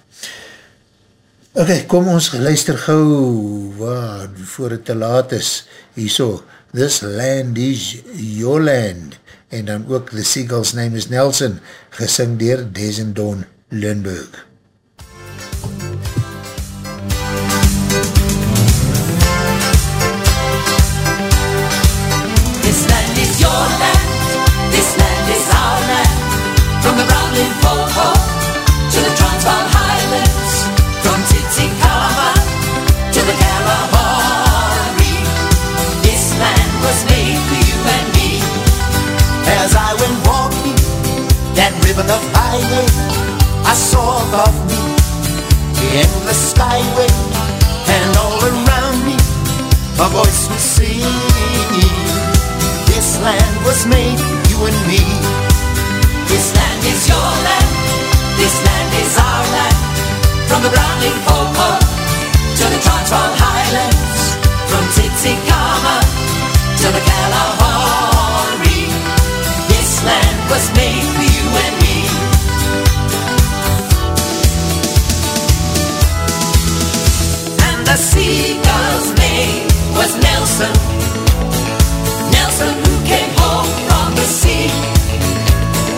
Ok, kom ons luister gauw, waar, voor het te laat is, hierso, this land is your land, en dan ook The Seagull's Name is Nelson, gesing dier Desendon Lundberg. This land is your land, this land is our land. From the brown Limpopo to the Transvaal was made for you and me. As I went walking that ribbon of highway, I saw above me the endless skyway, and all around me a voice was singing. This land was made for you and me. This land is your land, this land is our land. From the brown Limpopo to the Transvaal Highlands, from Titicaca to the Kalahari. This land was made for you and me. And the seagull's name was Nelson. Nelson who came home from the sea.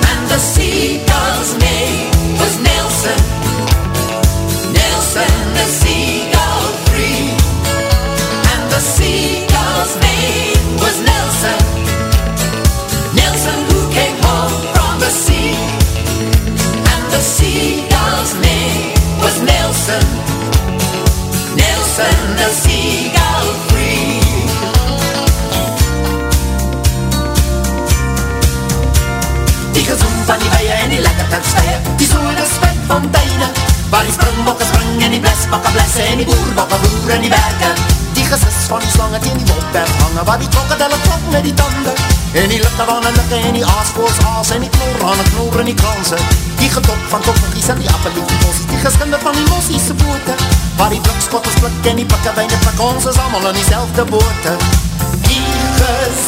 And the seagull's name was Nelson. Nelson the seagull free. Die die bijen en die Waar springbokken springen en die blesbakken blessen En die boerbokken die Die gesis van die slangen die in die wolkberg hangen. Waar die krokodillen kloppen met die tanden. En die lukken van een lukken en die aaskoors aas En die knorren en knorren die kransen. Die gedop van toppekies en die appeliefdebossies Die geskinder van die mossiese boten Waar die blikskotters blik en die plikke wijne plik Ons is allemaal in diezelfde boten Die ges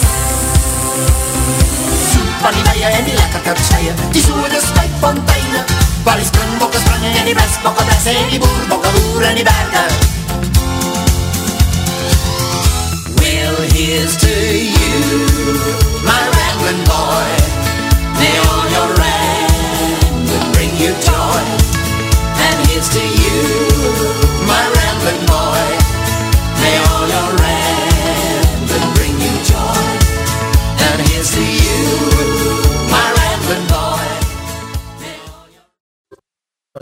van die bijen en die lekker kurkseien Die zoete spijkfonteinen Waar die springbokken springen en die blesbokken blessen En die boerbokken boeren in die bergen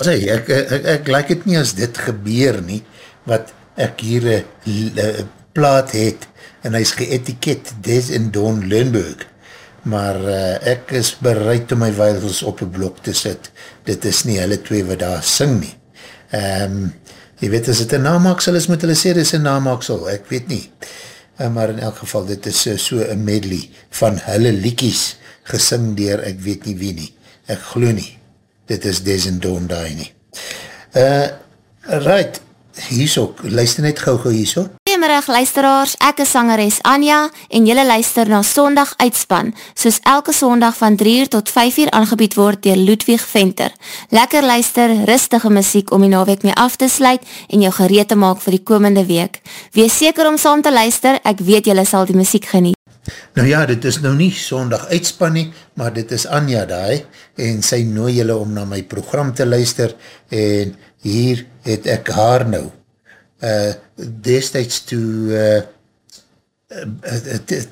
Sê, ek, ek, ek, ek like het nie as dit gebeur nie, wat ek hier een plaat het, en hy is geëtiket Des en Don Lundberg, maar uh, ek is bereid om my weidels op een blok te sit. Dit is nie hulle twee wat daar sing nie. Um, jy weet, as het een namaaksel is, moet hulle sê, dit is een namaaksel, ek weet nie. Uh, maar in elk geval, dit is uh, so een medley van hulle liekies gesing dier, ek weet nie wie nie. Ek glo nie. Dit is Des and Don't Die nie. Uh, right, hier ook, luister net gauw gauw hier Goeiemiddag luisteraars, ek is sangeres Anja en jylle luister na Sondag Uitspan, soos elke Sondag van 3 uur tot 5 uur aangebied word dier Ludwig Venter. Lekker luister, rustige muziek om die naweek mee af te sluit en jou gereed te maak vir die komende week. Wees seker om saam te luister, ek weet jylle sal die muziek geniet. Nou ja, dit is nou nie sondag uitspan nie, maar dit is Anja daai, en sy nooi julle om na my program te luister, en hier het ek haar nou, uh, destijds toe uh,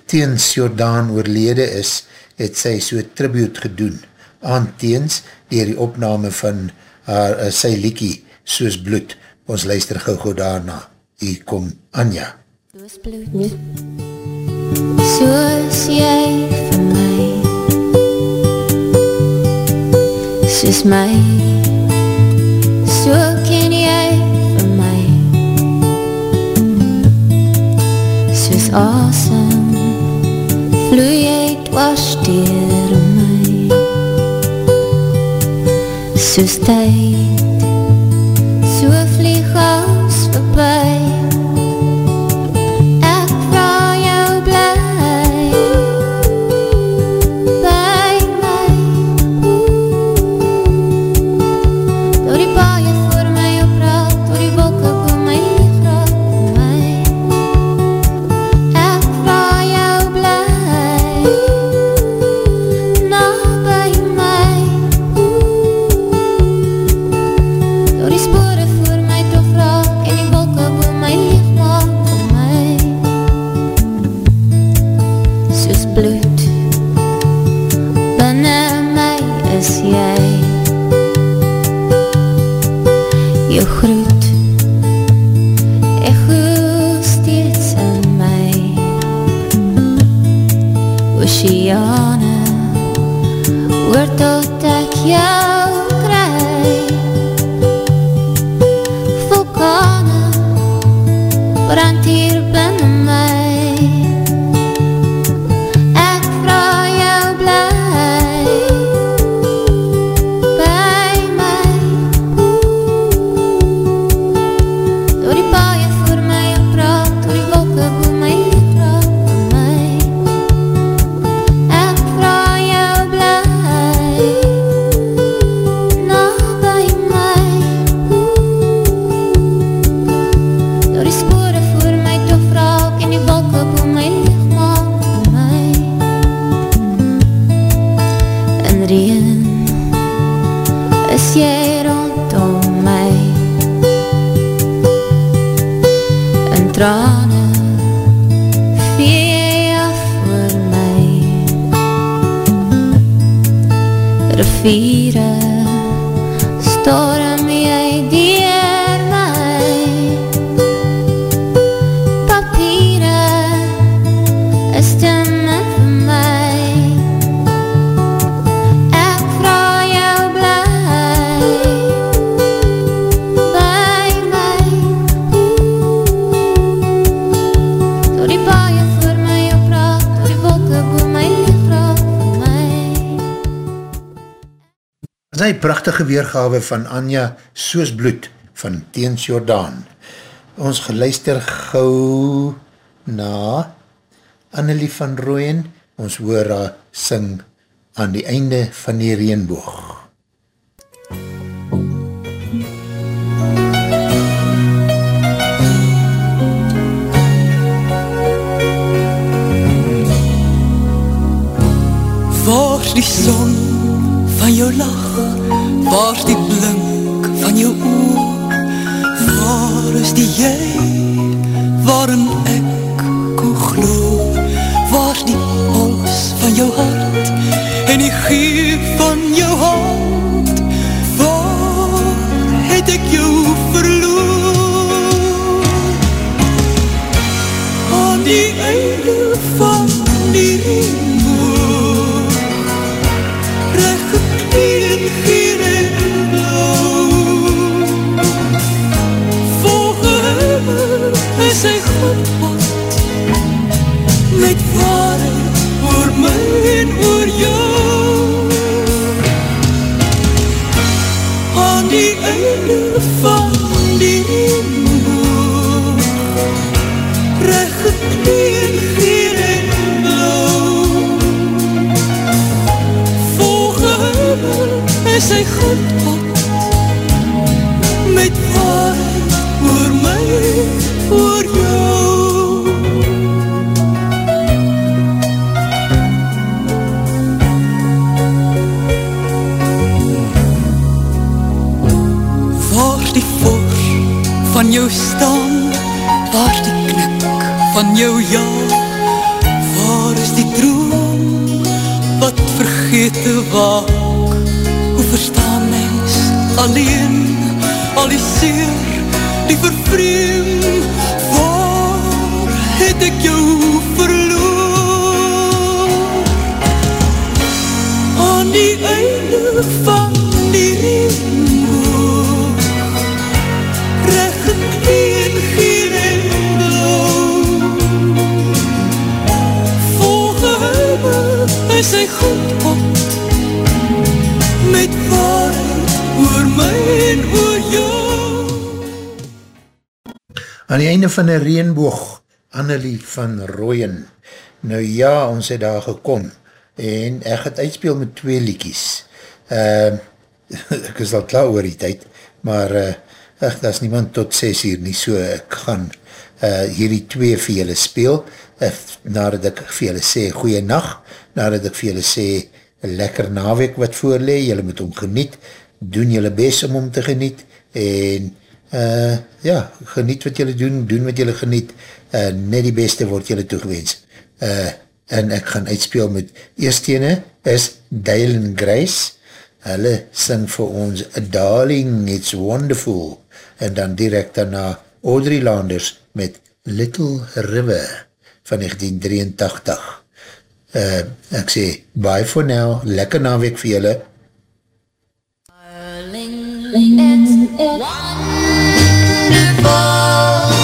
teens Jordaan oorlede is, het sy so tribute gedoen aan teens, dier die opname van haar, uh, sy liekie, soos bloed, ons luister gauw gauw daarna, hier kom Anja. Soos bloed, soos jy vir my. Soos my. So soos asem vloei jy dwars dier my. Soos tyd Riviere storm Die prachtige weergawe van Anja Soos Bloed van Teens Jordaan. Ons geluister gauw na Annelie van Rooyen. Ons hoor haar sing aan die einde van die reenboog. Is die son van jou lach? Waar die blink van jou oor? Waar is die jy waarin van die reenboog, Annelie van Rooyen. Nou ja, ons het daar gekom en ek het uitspeel met twee liekies. Uh, ek is al klaar oor die tyd, maar uh, ach, daar is niemand tot 6 uur nie, so ek gaan uh, hierdie twee vir julle speel, uh, nadat ek vir julle sê goeie nacht, nadat ek vir julle sê een lekker naweek wat voorlee, julle moet om geniet, doen julle best om om te geniet, en uh, ja, geniet wat julle doen, doen wat julle geniet, uh, net die beste word julle toegewens. Uh, en ek gaan uitspeel met, eerst ene is Dale and Grace, hulle sing vir ons Darling, It's Wonderful, en dan direct daarna Audrey Landers met Little River van 1983. Uh, ek sê, bye for now, lekker naweek vir julle. It's wonderful